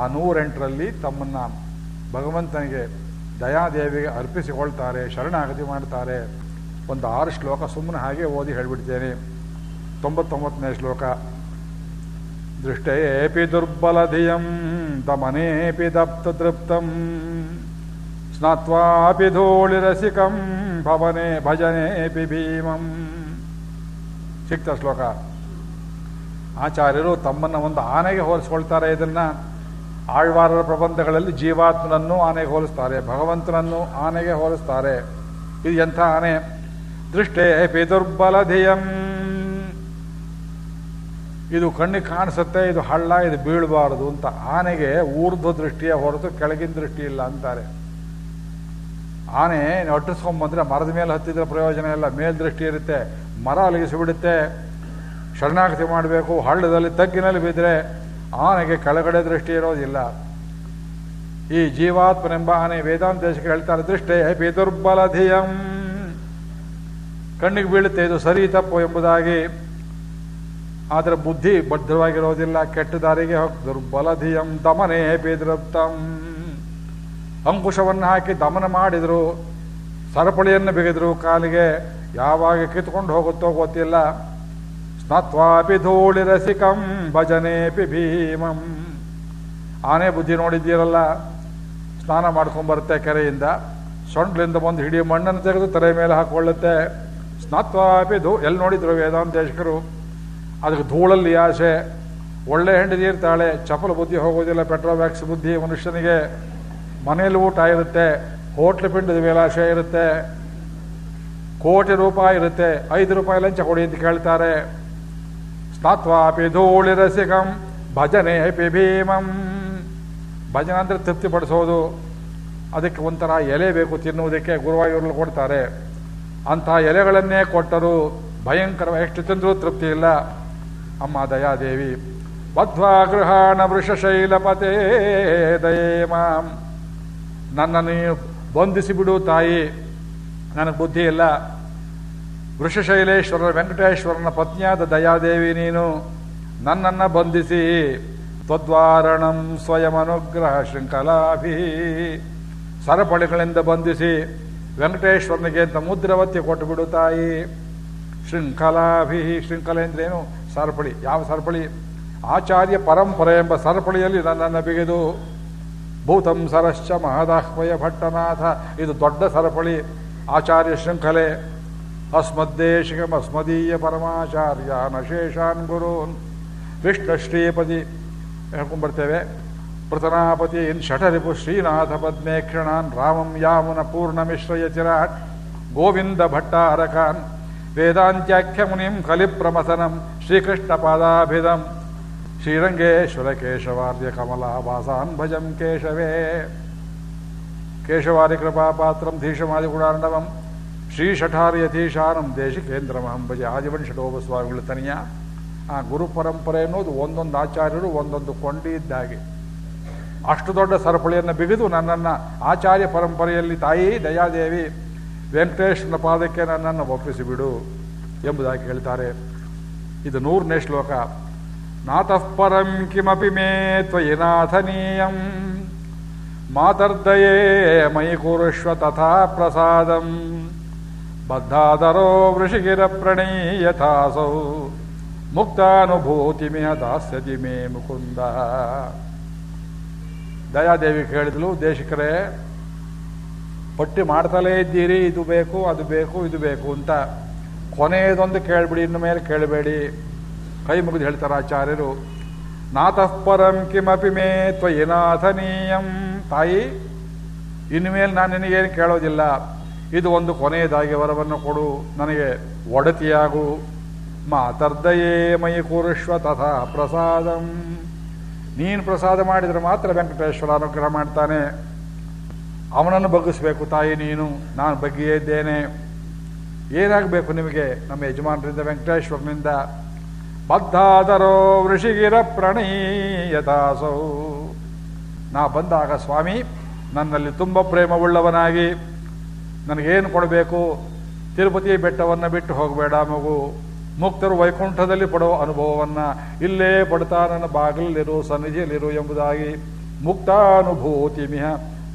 ಆ ನೂರೆಂಟರಲ್ಲಿ ತಮ್ಮನ್ನು ಭಗವಂತನಿಗೆ ದಯಾದೇವಿಗೆ ಅರ್ಪಿಸಿಕೊಳ್ತಾರೆ, ಶರಣಾಗತಿ ಮಾಡ್ತಾರೆ. ಒಂದು ಆರು ಶ್ಲೋಕ ಸುಮ್ಮನೆ ಹಾಗೆ ಓದಿ ಹೇಳಿಬಿಡ್ತೇನೆ. ತೊಂಬತ್ತೊಂಬತ್ತನೇ ಶ್ಲೋಕ. ದೃಷ್ಟೇಪಿ ದುರ್ಬಲಧಿಯಂ, ದಮನೇಪಿ ದಪ್ತ ತೃಪ್ತಂ ಸ್ನಾತ್ವಾಪಿ ಧೂಳಿರಸಿಕಂ, ಭವನೆ ಭಜನೇಪಿ ಭೀಮಂ. ಸಿಕ್ತ ಶ್ಲೋಕ. ಆಚಾರ್ಯರು ತಮ್ಮನ್ನು ಒಂದು ಆನೆಗೆ ಹೋಲಿಸ್ಕೊಳ್ತಾರೆ ಇದನ್ನು. ಆಳ್ವಾರರ ಪ್ರಬಂಧಗಳಲ್ಲಿ ಜೀವಾತ್ಮನನ್ನು ಆನೆಗೆ ಹೋಲಿಸ್ತಾರೆ, ಭಗವಂತನನ್ನು ಆನೆಗೆ ಹೋಲಿಸ್ತಾರೆ. ಇದು ಎಂಥ ಆನೆ? ದೃಷ್ಟೇಪಿ ದುರ್ಬಲಧಿಯಂ ಇದು ಕಣ್ಣಿಗೆ ಕಾಣಿಸುತ್ತೆ, ಇದು ಹಳ್ಳ, ಇದು ಬೀಳಬಾರದು ಅಂತ. ಆನೆಗೆ ಊರ್ಧ್ವ ದೃಷ್ಟಿಯ ಹೊರತು ಕೆಳಗಿನ ದೃಷ್ಟಿ ಇಲ್ಲ ಅಂತಾರೆ. ಆನೆ ಅಟ್ಟಿಸ್ಕೊಂಬಂದ್ರೆ ಮರದ ಮೇಲೆ ಹತ್ತಿದ್ರೆ ಪ್ರಯೋಜನ ಇಲ್ಲ ಮೇಲ್ದೃಷ್ಟಿ ಇರುತ್ತೆ, ಮರ ಅಲಗಿಸಿಬಿಡುತ್ತೆ ಶರಣಾಗತಿ ಮಾಡಬೇಕು, ಹಳ್ಳದಲ್ಲಿ ತಗ್ಗಿನಲ್ಲಿ ಬಿದ್ದರೆ ಆನೆಗೆ ಕೆಳಗಡೆ ದೃಷ್ಟಿ ಇರೋದಿಲ್ಲ. ಈ ಜೀವಾತ್ಮನೆಂಬ ಆನೆ ವೇದಾಂತ ದೇಶಕ್ಕೆ ಹೇಳ್ತಾರೆ, ದೃಷ್ಟೇ ಹಿ ದುರ್ಬಲ ಧಿಯಂ ಕಣ್ಣಿಗೆ ಬೀಳುತ್ತೆ, ಇದು ಸರಿ ತಪ್ಪು ಎಂಬುದಾಗಿ. ಆದರೆ ಬುದ್ಧಿ ಭದ್ರವಾಗಿರೋದಿಲ್ಲ, ಕೆಟ್ಟ ದಾರಿಗೆ ಹೋಗಿ ದುರ್ಬಲ ಧಿಯಂ ದಮನೆ ಬೇದ್ರಪ್ತಂ ಅಂಕುಶವನ್ನು ಹಾಕಿ ದಮನ ಮಾಡಿದರು, ಸರಪಳಿಯನ್ನು ಬಿಗಿದ್ರು, ಕಾಲಿಗೆ ಯಾವಾಗ ಕಿತ್ಕೊಂಡು ಹೋಗುತ್ತೋ ಗೊತ್ತಿಲ್ಲ. ಸ್ನಾತ್ವಾಪಿ ಧೂಳಿ ರಸಿಕಂ ಭಜನೇಪಿ ಭೀಮಂ. ಆನೆ ಬುದ್ಧಿ ನೋಡಿದ್ದೀರಲ್ಲ, ಸ್ನಾನ ಮಾಡ್ಕೊಂಬರುತ್ತೆ ಕೆರೆಯಿಂದ. ಸೊಂಡ್ಲಿಂದ ಬಂದು ಹಿಡಿಯೋ ಮಣ್ಣನ್ನು ತೆಗೆದು ತಲೆ ಮೇಲೆ ಹಾಕೊಳ್ಳುತ್ತೆ. ಸ್ನಾತ್ವಾಪಿ ಧೂ ಎಲ್ಲಿ ನೋಡಿದ್ರು ವೇದಾಂತೇಶಕರು? ಅದಕ್ಕೆ ಧೂಳಲ್ಲಿ ಆಸೆ. ಒಳ್ಳೆ ಹೆಂಡತಿ ಇರ್ತಾಳೆ ಚಪಲ ಬುದ್ಧಿ ಹೋಗೋದಿಲ್ಲ ಪೆಟ್ರೋವ್ಯಾಕ್ಸ್ ಬುದ್ಧಿ ಮನುಷ್ಯನಿಗೆ. ಮನೇಲಿ ಊಟ ಇರುತ್ತೆ, ಹೋಟ್ಲು ಪಿಂಡದ ಮೇಲಾಶೆ ಇರುತ್ತೆ, ಕೋಟಿ ರೂಪಾಯಿ ಇರುತ್ತೆ, ಐದು ರೂಪಾಯಿ ಲಂಚ ಕೊಡಿ ಅಂತ ಕೇಳ್ತಾರೆ. ಸ್ನಾತ್ವಾಪಿ ಧೂಳಿ ರಸಿಕಂ, ಭಜನೆ ಹೆಪಿ ಭೀಮಂ. ಭಜನೆ ಅಂದರೆ ತೃಪ್ತಿಪಡಿಸೋದು ಅದಕ್ಕೆ ಒಂಥರ ಎಲೆ ಬೇಕು ತಿನ್ನುವುದಕ್ಕೆ ಗುರುವಾಯೂರಲ್ಲಿ ಕೊಡ್ತಾರೆ. ಅಂಥ ಎಲೆಗಳನ್ನೇ ಕೊಟ್ಟರು ಭಯಂಕರ ಎಷ್ಟು ತಿಂದರೂ ತೃಪ್ತಿ ಇಲ್ಲ. ಅಮ್ಮ ದಯಾದೇವಿ ಬದ್ವಾ ಗೃಹಾಣ ವೃಷಶೈಲಪತೇ ದಯೇ ಮಾಂ ನನ್ನನ್ನು ಬಂಧಿಸಿಬಿಡು ಬಂಧಿಸಿ ಬಿಡು ತಾಯಿ, ನನಗೆ ಬುದ್ಧಿ ಇಲ್ಲ. ವೃಷಶೈಲೇಶ್ವರ ವೆಂಕಟೇಶ್ವರನ ಪತ್ನಿಯಾದ ದಯಾದೇವಿ ನೀನು ನನ್ನನ್ನು ಬಂಧಿಸಿ, ತ್ವದ್ವಾರಣಂ ಸ್ವಯಂ ಅನುಗ್ರಹ ಶೃಂಖಲಾಭಿ, ಸರಪಳಿಗಳಿಂದ ಬಂಧಿಸಿ ವೆಂಕಟೇಶ್ವರನಿಗೆ ಅಂತ ಮುದ್ರವತ್ತಿ ಕೊಟ್ಟು ತಾಯಿ. ಶೃಂಖಲಾಭಿ ಶೃಂಖಲೆ ಅಂದ್ರೇನು ಸರಪಳಿ. ಯಾವ ಸರಪಳಿ? ಆಚಾರ್ಯ ಪರಂಪರೆ ಎಂಬ ಸರಪಳಿಯಲ್ಲಿ ನನ್ನನ್ನು ಬಿಗಿದು. ಭೂತಂ ಸರಶ್ಚ ಮಹದಾಹ್ವಯ ಭಟ್ಟನಾಥ. ಇದು ದೊಡ್ಡ ಸರಪಳಿ. ಆಚಾರ್ಯ ಶೃಂಖಲೆ. ಅಸ್ಮದ್ದೇಶಿಕಂ ಅಸ್ಮದೀಯ ಪರಮಾಚಾರ್ಯ ನಶೇಷಾನ್ ಗುರೂನ್. ವಿಷ್ಣು ಶ್ರೀಪದಿ. ಹೇಳ್ಕೊಂಡ್ಬರ್ತೇವೆ ಪೃತನಾಪತಿ ಇನ್ ಶಠರಿಪು ಶ್ರೀನಾಥ ಪದ್ಮೇಕ್ಷಣಾನ್ ರಾಮಂ ಯಾಮುನ ಪೂರ್ಣಮಿಶ್ರಯ ಚಿರಾಟ್, ಗೋವಿಂದ ಭಟ್ಟಾರಕಾನ್, ವೇದಾಂತ್ಯಾಖ್ಯ ಮುನಿಂ ಕಲಿಪ್ರಮಥನಂ ಶ್ರೀಕೃಷ್ಣ ಪಾದಾಭಿಧಂ ಶ್ರೀರಂಗೇಶ್ವರ ಕೇಶವಾರ್ಯ ಕಮಲಾಭಾಸಾನ್ ಭಜಂ ಕೇಶವೇ. ಕೇಶವಾರಿ ಕೃಪಾಪಾತ್ರಂ ಧೀಶಮಾದಿ ಗುಣಾರ್ಣವಂ ಶ್ರೀಷಠಾರ್ಯತೀಶಾನಂ ದೇಶಿಕೇಂದ್ರಮಹಂ ಭಜೆ ಆದಿವಂಶಟೋಪ ಸ್ವಾಮಿಗಳ ತನಿಯ. ಆ ಗುರು ಪರಂಪರೆ ಅನ್ನೋದು ಒಂದೊಂದು ಆಚಾರ್ಯರು ಒಂದೊಂದು ಕೊಂಡಿ ಇದ್ದಾಗೆ ಅಷ್ಟು ದೊಡ್ಡ ಸರಪಳಿಯನ್ನು ಬಿಗಿದು ನನ್ನನ್ನು ಆಚಾರ್ಯ ಪರಂಪರೆಯಲ್ಲಿ ತಾಯಿ ದಯಾದೇವಿ ವೆಂಕಟೇಶ್ವರನ ಪಾದಕ್ಕೆ ನನ್ನನ್ನು ಒಪ್ಪಿಸಿಬಿಡು ಎಂಬುದಾಗಿ ಹೇಳ್ತಾರೆ. ಇದು ನೂರನೇ ಶ್ಲೋಕ. ನಾತಃ ಪರಂ ಕಿಮಪಿ ಮೇ ತ್ವಯಿ ನಾಥನೀಯಂ ಮಾತರ್ದಯೇ ಮೈ ಕುರುಷ್ವ ತಥಾ ಪ್ರಸಾದಂ. ಬದ್ಧಾದರೋ ವೃಷಿಗಿರ ಪ್ರಣೀಯಥಾಸೌ ಮುಕ್ತಾನುಭೂತಿಮಿಹ ದಾಸ್ಯತಿ ಮೇ ಮುಕುಂದ. ದಯಾದೇವಿ ಕೇಳಿದ್ಲು ದೇಶಿಕರೇ, ಪಟ್ಟಿ ಮಾಡ್ತಲೇ ಇದ್ದೀರಿ, ಇದು ಬೇಕು, ಅದು ಬೇಕು, ಇದು ಬೇಕು ಅಂತ. ಕೊನೆಯದೊಂದು ಕೇಳ್ಬಿಡಿ, ಇನ್ನು ಮೇಲೆ ಕೇಳಬೇಡಿ. ಕೈ ಮುಗಿದು ಹೇಳ್ತಾರೆ ಆಚಾರ್ಯರು. ನಾತಃ ಪರಂ ಕಿಮಪಿ ಮೇ ತ್ವಯಿನಾಥನೀಯಂ. ತಾಯಿ, ಇನ್ನು ಮೇಲೆ ನಾನು ನಿನಗೇನು ಕೇಳೋದಿಲ್ಲ. ಇದು ಒಂದು ಕೊನೆಯದಾಗಿ ವರವನ್ನು ಕೊಡು. ನನಗೆ ಒಡತಿಯಾಗು. ಮಾತರ್ದಯೇ ಮೈ ಕೂರುಷ್ವ ತಥಾ ಪ್ರಸಾದಂ. ನೀನು ಪ್ರಸಾದ ಮಾಡಿದರೆ ಮಾತ್ರ ವೆಂಕಟೇಶ್ವರ ಅನುಗ್ರಹ ಮಾಡ್ತಾನೆ. ಅವನನ್ನು ಬಗ್ಗಿಸ್ಬೇಕು ತಾಯಿ ನೀನು, ನಾನು ಬಗ್ಗಿಯೇ ಇದ್ದೇನೆ. ಏನಾಗಬೇಕು ನಿಮಗೆ? ನಮ್ಮ ಯಜಮಾನರಿಂದ, ವೆಂಕಟೇಶ್ವರನಿಂದ. ಬದ್ಧಾದರೋ ಋಷಿಗಿರ ಪ್ರಣೀಯತಾಸೌ ನಾ ಬಂದಾಗ ಸ್ವಾಮಿ, ನನ್ನಲ್ಲಿ ತುಂಬ ಪ್ರೇಮವುಳ್ಳವನಾಗಿ, ನನಗೇನು ಕೊಡಬೇಕು? ತಿರುಪತಿ ಬೆಟ್ಟವನ್ನು ಬಿಟ್ಟು ಹೋಗಬೇಡ ಮಗು. ಮುಕ್ತರು ವೈಕುಂಠದಲ್ಲಿ ಪಡೋ ಅನುಭವವನ್ನು ಇಲ್ಲೇ ಪಡ್ತಾ ನನ್ನ ಬಾಗಿಲಲ್ಲಿರು, ಸನ್ನಿಧಿಯಲ್ಲಿರು ಎಂಬುದಾಗಿ ಮುಕ್ತಾನುಭೂತಿ ಮಿಹ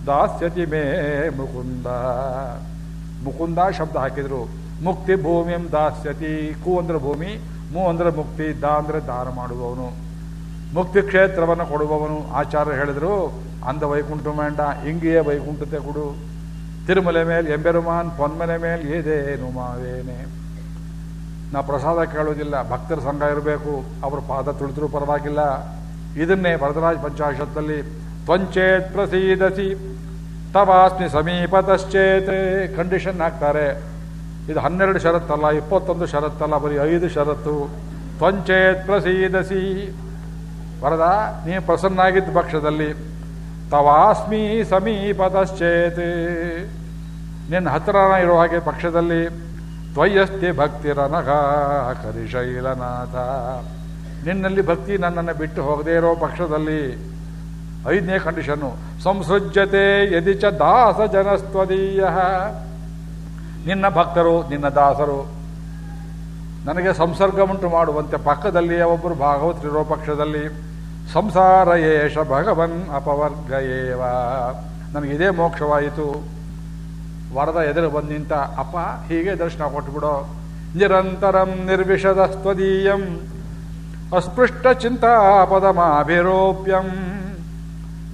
ದಾಸ್ಯತಿ ಮೇ ಮುಕುಂದ. ಮುಕುಂದ ಶಬ್ದ ಹಾಕಿದ್ರು. ಮುಕ್ತಿ ಭೂಮಿಂ ದಾಸ್ಯತಿ, ಕು ಅಂದ್ರೆ ಭೂಮಿ, ಮು ಅಂದ್ರೆ ಮುಕ್ತಿ, ದಾ ಅಂದ್ರೆ ದಾನ ಮಾಡುವವನು. ಮುಕ್ತಿ ಕ್ಷೇತ್ರವನ್ನು ಕೊಡುವವನು, ಆಚಾರ್ಯ ಹೇಳಿದರು, ಅಂದ ವೈಕುಂಠ ಮೇಂಡ ಇಂಗಿಯೇ ವೈಕುಂಠತೆ ಕೊಡು. ತಿರುಮಲೆ ಮೇಲೆ ಎಂಬೆರುಮಾನ್, ಪೊನ್ಮನೆ ಮೇಲೆ ಏದೇನು ಮಾವೇನೆ. ನಾ ಪ್ರಸಾದ ಕೇಳೋದಿಲ್ಲ ಭಕ್ತರ ಸಂಘ ಇರಬೇಕು, ಅವ್ರ ಪಾದ ತುಳಿದ್ರೂ ಪರವಾಗಿಲ್ಲ. ಇದನ್ನೇ ವರದರಾಜ ಪಂಚಾಶತ್ತಲ್ಲಿ ತ್ವಂಚೇತ್ ಪ್ರಸೀದಸಿ, ತವಾಸ್ಮಿ ಸಮೀಪತಶ್ಚೇತ್ ಕಂಡೀಷನ್ ಹಾಕ್ತಾರೆ. ಇದು ಹನ್ನೆರಡು ಷರತ್ತಲ್ಲ, ಇಪ್ಪತ್ತೊಂದು ಷರತ್ತಲ್ಲ, ಬರೀ ಐದು ಷರತ್ತು. ತ್ವಂಚೇತ್ ಪ್ರಸೀದಸಿ. ವರದ, ನೀನು ಪ್ರಸನ್ನಾಗಿದ್ದ ಪಕ್ಷದಲ್ಲಿ ತವಾಸ್ಮಿ ಸಮೀಪದಶ್ಚೇತ್ ನಿನ್ನ ಹತ್ರ ಇರೋ ಹಾಗೆ ಪಕ್ಷದಲ್ಲಿ ತ್ವಯಸ್ತಿ ಭಕ್ತಿರನಘ ಕರಿಶೈಲನಾಥ ನಿನ್ನಲ್ಲಿ ಭಕ್ತಿ ನನ್ನನ್ನು ಬಿಟ್ಟು ಹೋಗದೇ ಇರೋ ಪಕ್ಷದಲ್ಲಿ ಐದನೇ ಕಂಡೀಷನ್ನು, ಸಂಸೃಜ್ಯತೆ ಯದಿಚ ದಾಸ ಜನಸ್ತ್ವದೀಯ. ನಿನ್ನ ಭಕ್ತರು, ನಿನ್ನ ದಾಸರು, ನನಗೆ ಸಂಸರ್ಗ ಉಂಟು ಮಾಡುವಂತೆ ಪಕ್ಕದಲ್ಲಿ ಒಬ್ಬರು ಭಾಗವತರಿರೋ ಪಕ್ಷದಲ್ಲಿ, ಸಂಸಾರ ಏಷ ಭಗವನ್ ಅಪವರ್ಗ ಏವ ನನಗಿದೇ ಮೋಕ್ಷವಾಯಿತು. ವರದ ಎದುರು ಬಂದು ನಿಂತ, ಅಪ್ಪ, ಹೀಗೆ ದರ್ಶನ ಕೊಟ್ಬಿಡು. ನಿರಂತರಂ ನಿರ್ವಿಷದ ಸ್ವದೀಯಂ ಅಸ್ಪೃಷ್ಟ ಚಿಂತಾಪದಮಾಭಿರೋಪ್ಯಂ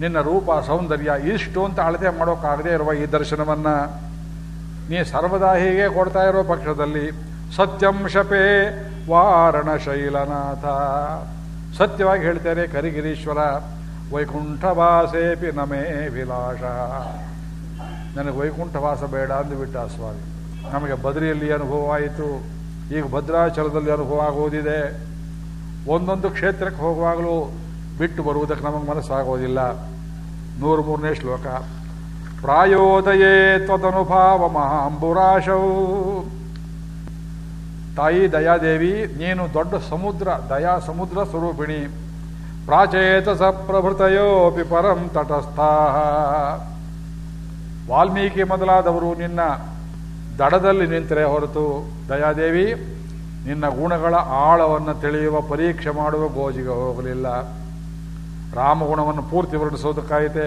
ನಿನ್ನ ರೂಪ ಸೌಂದರ್ಯ ಇಷ್ಟು ಅಂತ ಅಳತೆ ಮಾಡೋಕ್ಕಾಗದೇ ಇರುವ ಈ ದರ್ಶನವನ್ನ. ನೀ ಸರ್ವದಾ ಹೀಗೆ ಕೊಡ್ತಾ ಇರೋ ಪಕ್ಷದಲ್ಲಿ, ಸತ್ಯಂ ಶಪೇ ವಾರಣ ಶೈಲನಾಥ ಸತ್ಯವಾಗಿ ಹೇಳ್ತಾರೆ ಕರಿಗಿರೀಶ್ವರ, ವೈಕುಂಠವಾಸೇಪಿ ನಮೇ ವಿಲಾಸ ನನಗೆ ವೈಕುಂಠವಾಸ ಬೇಡ ಅಂದುಬಿಟ್ಟ ಸ್ವಾಮಿ. ನಮಗೆ ಬದರಿಯಲ್ಲಿ ಅನುಭವ ಆಯಿತು. ಈಗ ಭದ್ರಾಚಲದಲ್ಲಿ ಅನುಭವ ಆಗೋದಿದೆ. ಒಂದೊಂದು ಕ್ಷೇತ್ರಕ್ಕೆ ಹೋಗುವಾಗಲೂ ಬಿಟ್ಟು ಬರುವುದಕ್ಕೆ ನಮಗೆ ಮನಸ್ಸಾಗೋದಿಲ್ಲ. ನೂರು ಮೂರನೇ ಶ್ಲೋಕ. ಪ್ರಾಯೋದಯೇ ತ್ವದನುಭಾವ ಮಹಾಂಬುರಾಶವು ತಾಯಿ ದಯಾದೇವಿ, ನೀನು ದೊಡ್ಡ ಸಮುದ್ರ, ದಯಾ ಸಮುದ್ರ ಸ್ವರೂಪಿಣಿ. ಪ್ರಾಚೇತಸ ಪ್ರಭೃತಯೋಪಿ ಪರಂ ತಟಸ್ಥಾ ವಾಲ್ಮೀಕಿ ಮೊದಲಾದವರು ನಿನ್ನ ದಡದಲ್ಲಿ ನಿಂತರೆ ಹೊರತು, ದಯಾದೇವಿ, ನಿನ್ನ ಗುಣಗಳ ಆಳವನ್ನು ತಿಳಿಯುವ ಪರೀಕ್ಷೆ ಮಾಡುವ ಗೋಜಿಗೆ ಹೋಗಲಿಲ್ಲ. ರಾಮಗುಣವನ್ನು ಪೂರ್ತಿ ವರ್ಣಿಸೋದಕ್ಕಾಯಿತೆ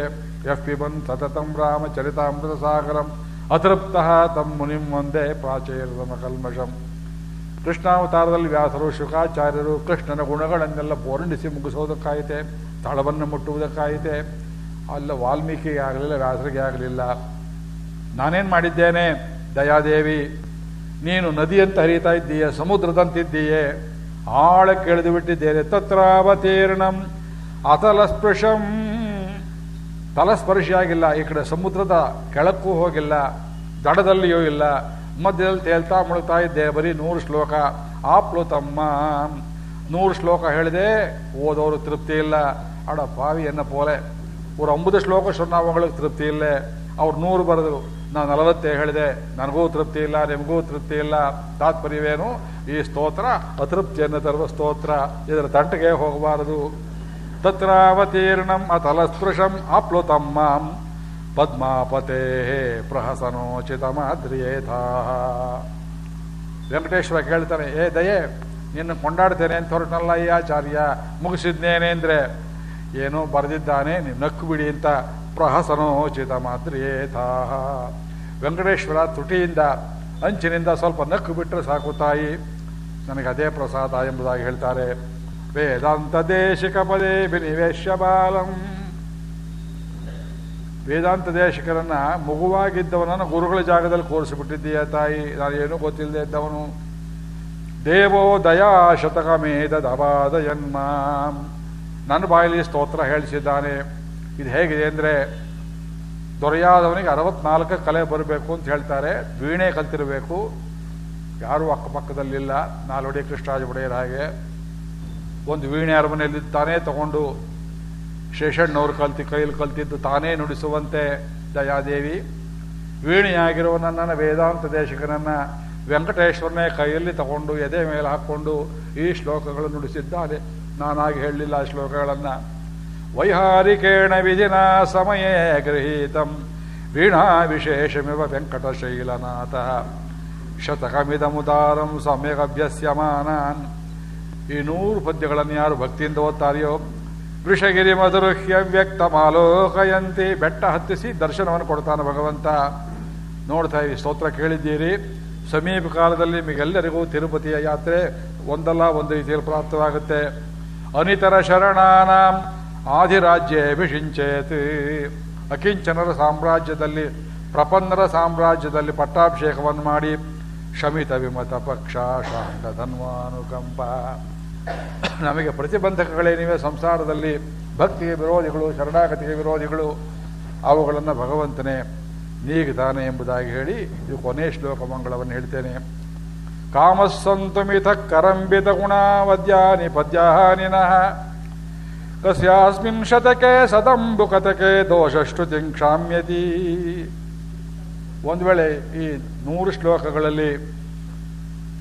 ಎಫ್ ಪಿ ಬನ್ ಸತತಂ ರಾಮ ಚರಿತಾಮೃತ ಸಾಗರಂ ಅತೃಪ್ತ ತಮ್ಮ ಮುನಿಂ ಒಂದೇ ಪ್ರಾಚೇರದಮ ಕಲ್ಮಷಂ. ಕೃಷ್ಣಾವತಾರದಲ್ಲಿ ವ್ಯಾಸರು, ಶುಕಾಚಾರ್ಯರು ಕೃಷ್ಣನ ಗುಣಗಳನ್ನೆಲ್ಲ ಪೂರ್ಣಿಸಿ ಮುಗಿಸೋದಕ್ಕಾಯಿತೆ ತಳವನ್ನು ಮುಟ್ಟುವುದಕ್ಕಾಯಿತೆ ಅಲ್ಲ ವಾಲ್ಮೀಕಿಗೆ ಆಗಲಿಲ್ಲ ವ್ಯಾಸರಿಗೆ ಆಗಲಿಲ್ಲ ನಾನೇನು ಮಾಡಿದ್ದೇನೆ? ದಯಾದೇವಿ, ನೀನು ನದಿಯಂತ ಹರಿತಾ ಇದ್ದೀಯ, ಸಮುದ್ರದಂತಿದ್ದೀಯೇ. ಆಳ ಕೇಳಿದು ಬಿಟ್ಟಿದ್ದೇನೆ. ತತ್ರಾವತೀರ್ಣಂ ಅತಲಸ್ಪೃಶಂ. ತಲಸ್ಪರ್ಶಿಯಾಗಿಲ್ಲ. ಈ ಕಡೆ ಸಮುದ್ರದ ಕೆಳಕ್ಕೂ ಹೋಗಿಲ್ಲ, ದಡದಲ್ಲಿಯೂ ಇಲ್ಲ. ಮಧ್ಯದಲ್ಲಿ ತೇಲ್ತಾ ಮುಳುಗ್ತಾ ಇದ್ದೆ. ಬರೀ ನೂರು ಶ್ಲೋಕ. ಆಪ್ಲುತಮ್ಮ. ನೂರು ಶ್ಲೋಕ ಹೇಳಿದೆ, ಓದೋರು ತೃಪ್ತಿ ಇಲ್ಲ. ಅಡ ಪಾವಿಯನ್ನ ಪೋಲೆ. ಅವ್ರು ಅಂಬುದ ಶ್ಲೋಕ ಶುನಾಮಗಳಿಗೆ ತೃಪ್ತಿ ಇಲ್ಲೇ. ಅವ್ರು ನೂರು ಬರೆದ್ರು. ನಾನು ನಲವತ್ತೇ ಹೇಳಿದೆ, ನನಗೂ ತೃಪ್ತಿ ಇಲ್ಲ, ನಿಮಗೂ ತೃಪ್ತಿ ಇಲ್ಲ, ತಾತ್ಪರ್ಯವೇನು? ಈ ಸ್ತೋತ್ರ ಅತೃಪ್ತಿಯನ್ನು ತರುವ ಸ್ತೋತ್ರ. ಇದರ ತಂಟೆಗೆ ಹೋಗಬಾರದು. ತತ್ರಾವತೀರ್ಣಂ ಅತಲಸ್ಪೃಶಂ ಆಪ್ಲುತಂ ಮಾಂ ಪದ್ಮಾಪತೆ ಪ್ರಹಸನೋಚಿತಮಾದ್ರಿಯೇಥಾ ವೆಂಕಟೇಶ್ವರ ಕೇಳ್ತಾನೆ, ಏ ದಯೆ, ನಿನ್ನ ಕೊಂಡಾಡ್ತೇನೆ ಅಂತ ಹೊರಟನಲ್ಲ ಈ ಆಚಾರ್ಯ? ಮುಗಿಸಿದ್ನೇನೆ ಅಂದರೆ? ಏನೋ ಬರೆದಿದ್ದಾನೆ ನೀವು ನಕ್ಕು ಬಿಡಿ ಅಂತ ಪ್ರಹಸನೋಚಿತ ಮಾದ್ರಿಯೇಥಾ ವೆಂಕಟೇಶ್ವರ ತುಟಿಯಿಂದ, ಅಂಚಿನಿಂದ ಸ್ವಲ್ಪ ನಕ್ಕು ಬಿಟ್ಟರೆ ಸಾಕು ತಾಯಿ. ನನಗೆ ಅದೇ ಪ್ರಸಾದ ಎಂಬುದಾಗಿ ಹೇಳ್ತಾರೆ. ವೇದಾಂತ ದೇಶಿಕ ಪದೇ ವಿನಿವೇಶ್ಯ ಬಾಲಂ. ವೇದಾಂತ ದೇಶಿಕರನ್ನ ಮಗುವಾಗಿದ್ದವನನ್ನು ಗುರುಗಳ ಜಾಗದಲ್ಲಿ ಕೂರಿಸಿಬಿಟ್ಟಿದ್ದೀಯ ತಾಯಿ? ನಾನು ಏನೂ ಗೊತ್ತಿಲ್ಲದೆ ಇದ್ದವನು. ದೇವೋ ದಯಾ ಶತಕಮೇದ ದಬಾದ ಜನ್ಮ ನನ್ನ ಬಾಯಲ್ಲಿ ಸ್ತೋತ್ರ ಹೇಳಿಸಿದ್ದಾನೆ. ಇದು ಹೇಗಿದೆ ಅಂದರೆ ದೊರೆಯಾದವನಿಗೆ ಅರವತ್ನಾಲ್ಕು ಕಲೆ ಬರಬೇಕು ಅಂತ ಹೇಳ್ತಾರೆ. ವೀಣೆ ಕಲ್ತಿರಬೇಕು. ಯಾರೂ ಅಕ್ಕಪಕ್ಕದಲ್ಲಿಲ್ಲ. ನಾಲ್ವಡಿ ಕೃಷ್ಣರಾಜ ಒಡೆಯರ ಹಾಗೆ. ಒಂದು ವೀಣೆ ಅರಮನೆಯಲ್ಲಿ ತಾನೇ ತಗೊಂಡು ಶೇಷಣ್ಣವರು ಕಲ್ತಿ, ಕೈಯಲ್ಲಿ ಕಲ್ತಿದ್ದು ತಾನೇ ನುಡಿಸುವಂತೆ ದಯಾದೇವಿ. ವೀಣೆಯಾಗಿರುವ ನನ್ನನ್ನು ವೇದಾಂತ ದೇಶಕನನ್ನ ವೆಂಕಟೇಶ್ವರನೇ ಕೈಯಲ್ಲಿ ತಗೊಂಡು ಎದೆ ಮೇಲೆ ಹಾಕ್ಕೊಂಡು ಈ ಶ್ಲೋಕಗಳನ್ನು ನುಡಿಸಿದ್ದಾನೆ. ನಾನಾಗಿ ಹೇಳಲಿಲ್ಲ ಆ ಶ್ಲೋಕಗಳನ್ನು. ವೈಹಾರಿಕೇಣ ವಿಧಿನ ಸಮಯೇ ಗೃಹೀತಂ. ವೀಣಾ ವಿಶೇಷಮಿವ ವೆಂಕಟಶೈಲನಾಥ. ಶತಕಮಿದಮುದಾರಂ ಸಮ್ಯಕ್ ಅಭ್ಯಸ್ಯಮಾನಾನ್ ಈ ನೂರು ಪದ್ಯಗಳನ್ನು ಯಾರು ಭಕ್ತಿಯಿಂದ ಓದ್ತಾರೆಯೋ? ವೃಷಗಿರಿ ಮಧುರುಹ್ಯ ವ್ಯಕ್ತ ಮಾಲೋಕಯಂತಿ ಬೆಟ್ಟ ಹತ್ತಿಸಿ ದರ್ಶನವನ್ನು ಕೊಡ್ತಾನೆ ಭಗವಂತ. ನೋಡ್ತಾ ಈ ಸ್ತೋತ್ರ ಕೇಳಿದ್ದೀರಿ. ಸಮೀಪ ಕಾಲದಲ್ಲಿ ನಿಮಗೆಲ್ಲರಿಗೂ ತಿರುಪತಿಯ ಯಾತ್ರೆ ಒಂದಲ್ಲ ಒಂದು ರೀತಿಯಲ್ಲಿ ಪ್ರಾಪ್ತವಾಗುತ್ತೆ. ಅನಿತರ ಶರಣಾನಾಂ ಆದಿರಾಜ್ಯ ಅಭಿಷಿಂಚೇತ್ ಅಕಿಂಚನರ ಸಾಮ್ರಾಜ್ಯದಲ್ಲಿ, ಪ್ರಪನ್ನರ ಸಾಮ್ರಾಜ್ಯದಲ್ಲಿ ಪಟ್ಟಾಭಿಷೇಕವನ್ನು ಮಾಡಿ ಶಮಿತ ವಿಮತ ಪಕ್ಷ ಶಾಂತ ಧನ್ವಾನುಕಂಪ. ನಮಗೆ ಪ್ರತಿಬಂಧಕಗಳೇನಿವೆ ಸಂಸಾರದಲ್ಲಿ, ಭಕ್ತಿಗೆ ವಿರೋಧಿಗಳು, ಶರಣಾಗತಿಗೆ ವಿರೋಧಿಗಳು, ಅವುಗಳನ್ನು ಭಗವಂತನೇ ನೀಗಿದಾನೆ ಎಂಬುದಾಗಿ ಹೇಳಿ ಇದು ಕೊನೆಯ ಶ್ಲೋಕ ಮಂಗಳವನ್ನು ಹೇಳ್ತೇನೆ. ಕಾಮಸ್ಸಂತುಮಿತ ಕರಂಬಿತ ಗುಣಾವದ್ಯಾನಿ ಪದ್ಯಾನಿನಃ ಕಸ್ಯಾಸ್ಮಿನ್ ಶತಕೆ ಸದಂಬು ಕತಕೆ ದೋಷಷ್ಟು ಕ್ಷಾಮ್ಯತಿ ಒಂದು ವೇಳೆ ಈ ನೂರು ಶ್ಲೋಕಗಳಲ್ಲಿ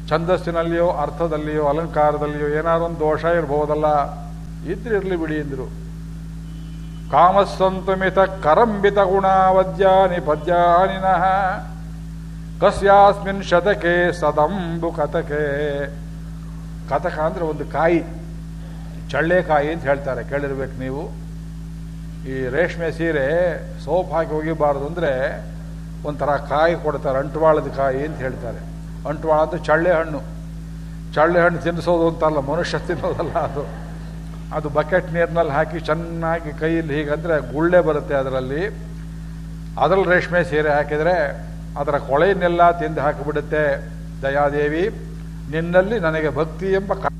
ಛಂದಸ್ಸಿನಲ್ಲಿಯೋ, ಅರ್ಥದಲ್ಲಿಯೋ, ಅಲಂಕಾರದಲ್ಲಿಯೋ ಏನಾದ್ರು ಒಂದು ದೋಷ ಇರಬಹುದಲ್ಲ ಇದ್ರಿರ್ಲಿ ಬಿಡಿ ಎಂದರು ಕಾಮಸ್ಸಂತುಮಿತ ಕರಂಬಿತ ಗುಣಾವದ್ಯಾನಿ ಪದ್ಯಾನಿನ ಕಸ್ಯಾಸ್ಮಿನ್ ಶತಕೆ ಸದಂಬು ಕತಕೆ ಕತಕ ಅಂದರೆ ಒಂದು ಕಾಯಿ. ಚಳ್ಳೆಕಾಯಿ ಅಂತ ಹೇಳ್ತಾರೆ, ಕೇಳಿರ್ಬೇಕು ನೀವು. ಈ ರೇಷ್ಮೆ ಸೀರೆ ಸೋಪ್ ಹಾಕಿ ಒಗಿಬಾರ್ದು ಅಂದರೆ ಒಂಥರ ಕಾಯಿ ಕೊಡ್ತಾರೆ, ಅಂಟುವಾಳದ ಕಾಯಿ ಅಂತ ಹೇಳ್ತಾರೆ. ಅಂಟುವಾಳ ಅಂತ ಚಳ್ಳೆ ಹಣ್ಣು. ಚಳ್ಳೆ ಹಣ್ಣು ತಿನ್ನಿಸೋದು ಅಂತಲ್ಲ, ಮನುಷ್ಯ ತಿನ್ನೋದಲ್ಲ ಅದು. ಅದು ಬಕೆಟ್ ನೀರಿನಲ್ಲಿ ಹಾಕಿ ಚೆನ್ನಾಗಿ ಕೈಯಲ್ಲಿ ಹೀಗಂದ್ರೆ ಗುಳ್ಳೆ ಬರುತ್ತೆ ಅದರಲ್ಲಿ. ಅದರಲ್ಲಿ ರೇಷ್ಮೆ ಸೀರೆ ಹಾಕಿದರೆ ಅದರ ಕೊಳೆಯನ್ನೆಲ್ಲ ತಿಂದು ಹಾಕಿಬಿಡುತ್ತೆ. ದಯಾದೇವಿ, ನಿನ್ನಲ್ಲಿ ನನಗೆ ಭಕ್ತಿ ಎಂಬ ಕ-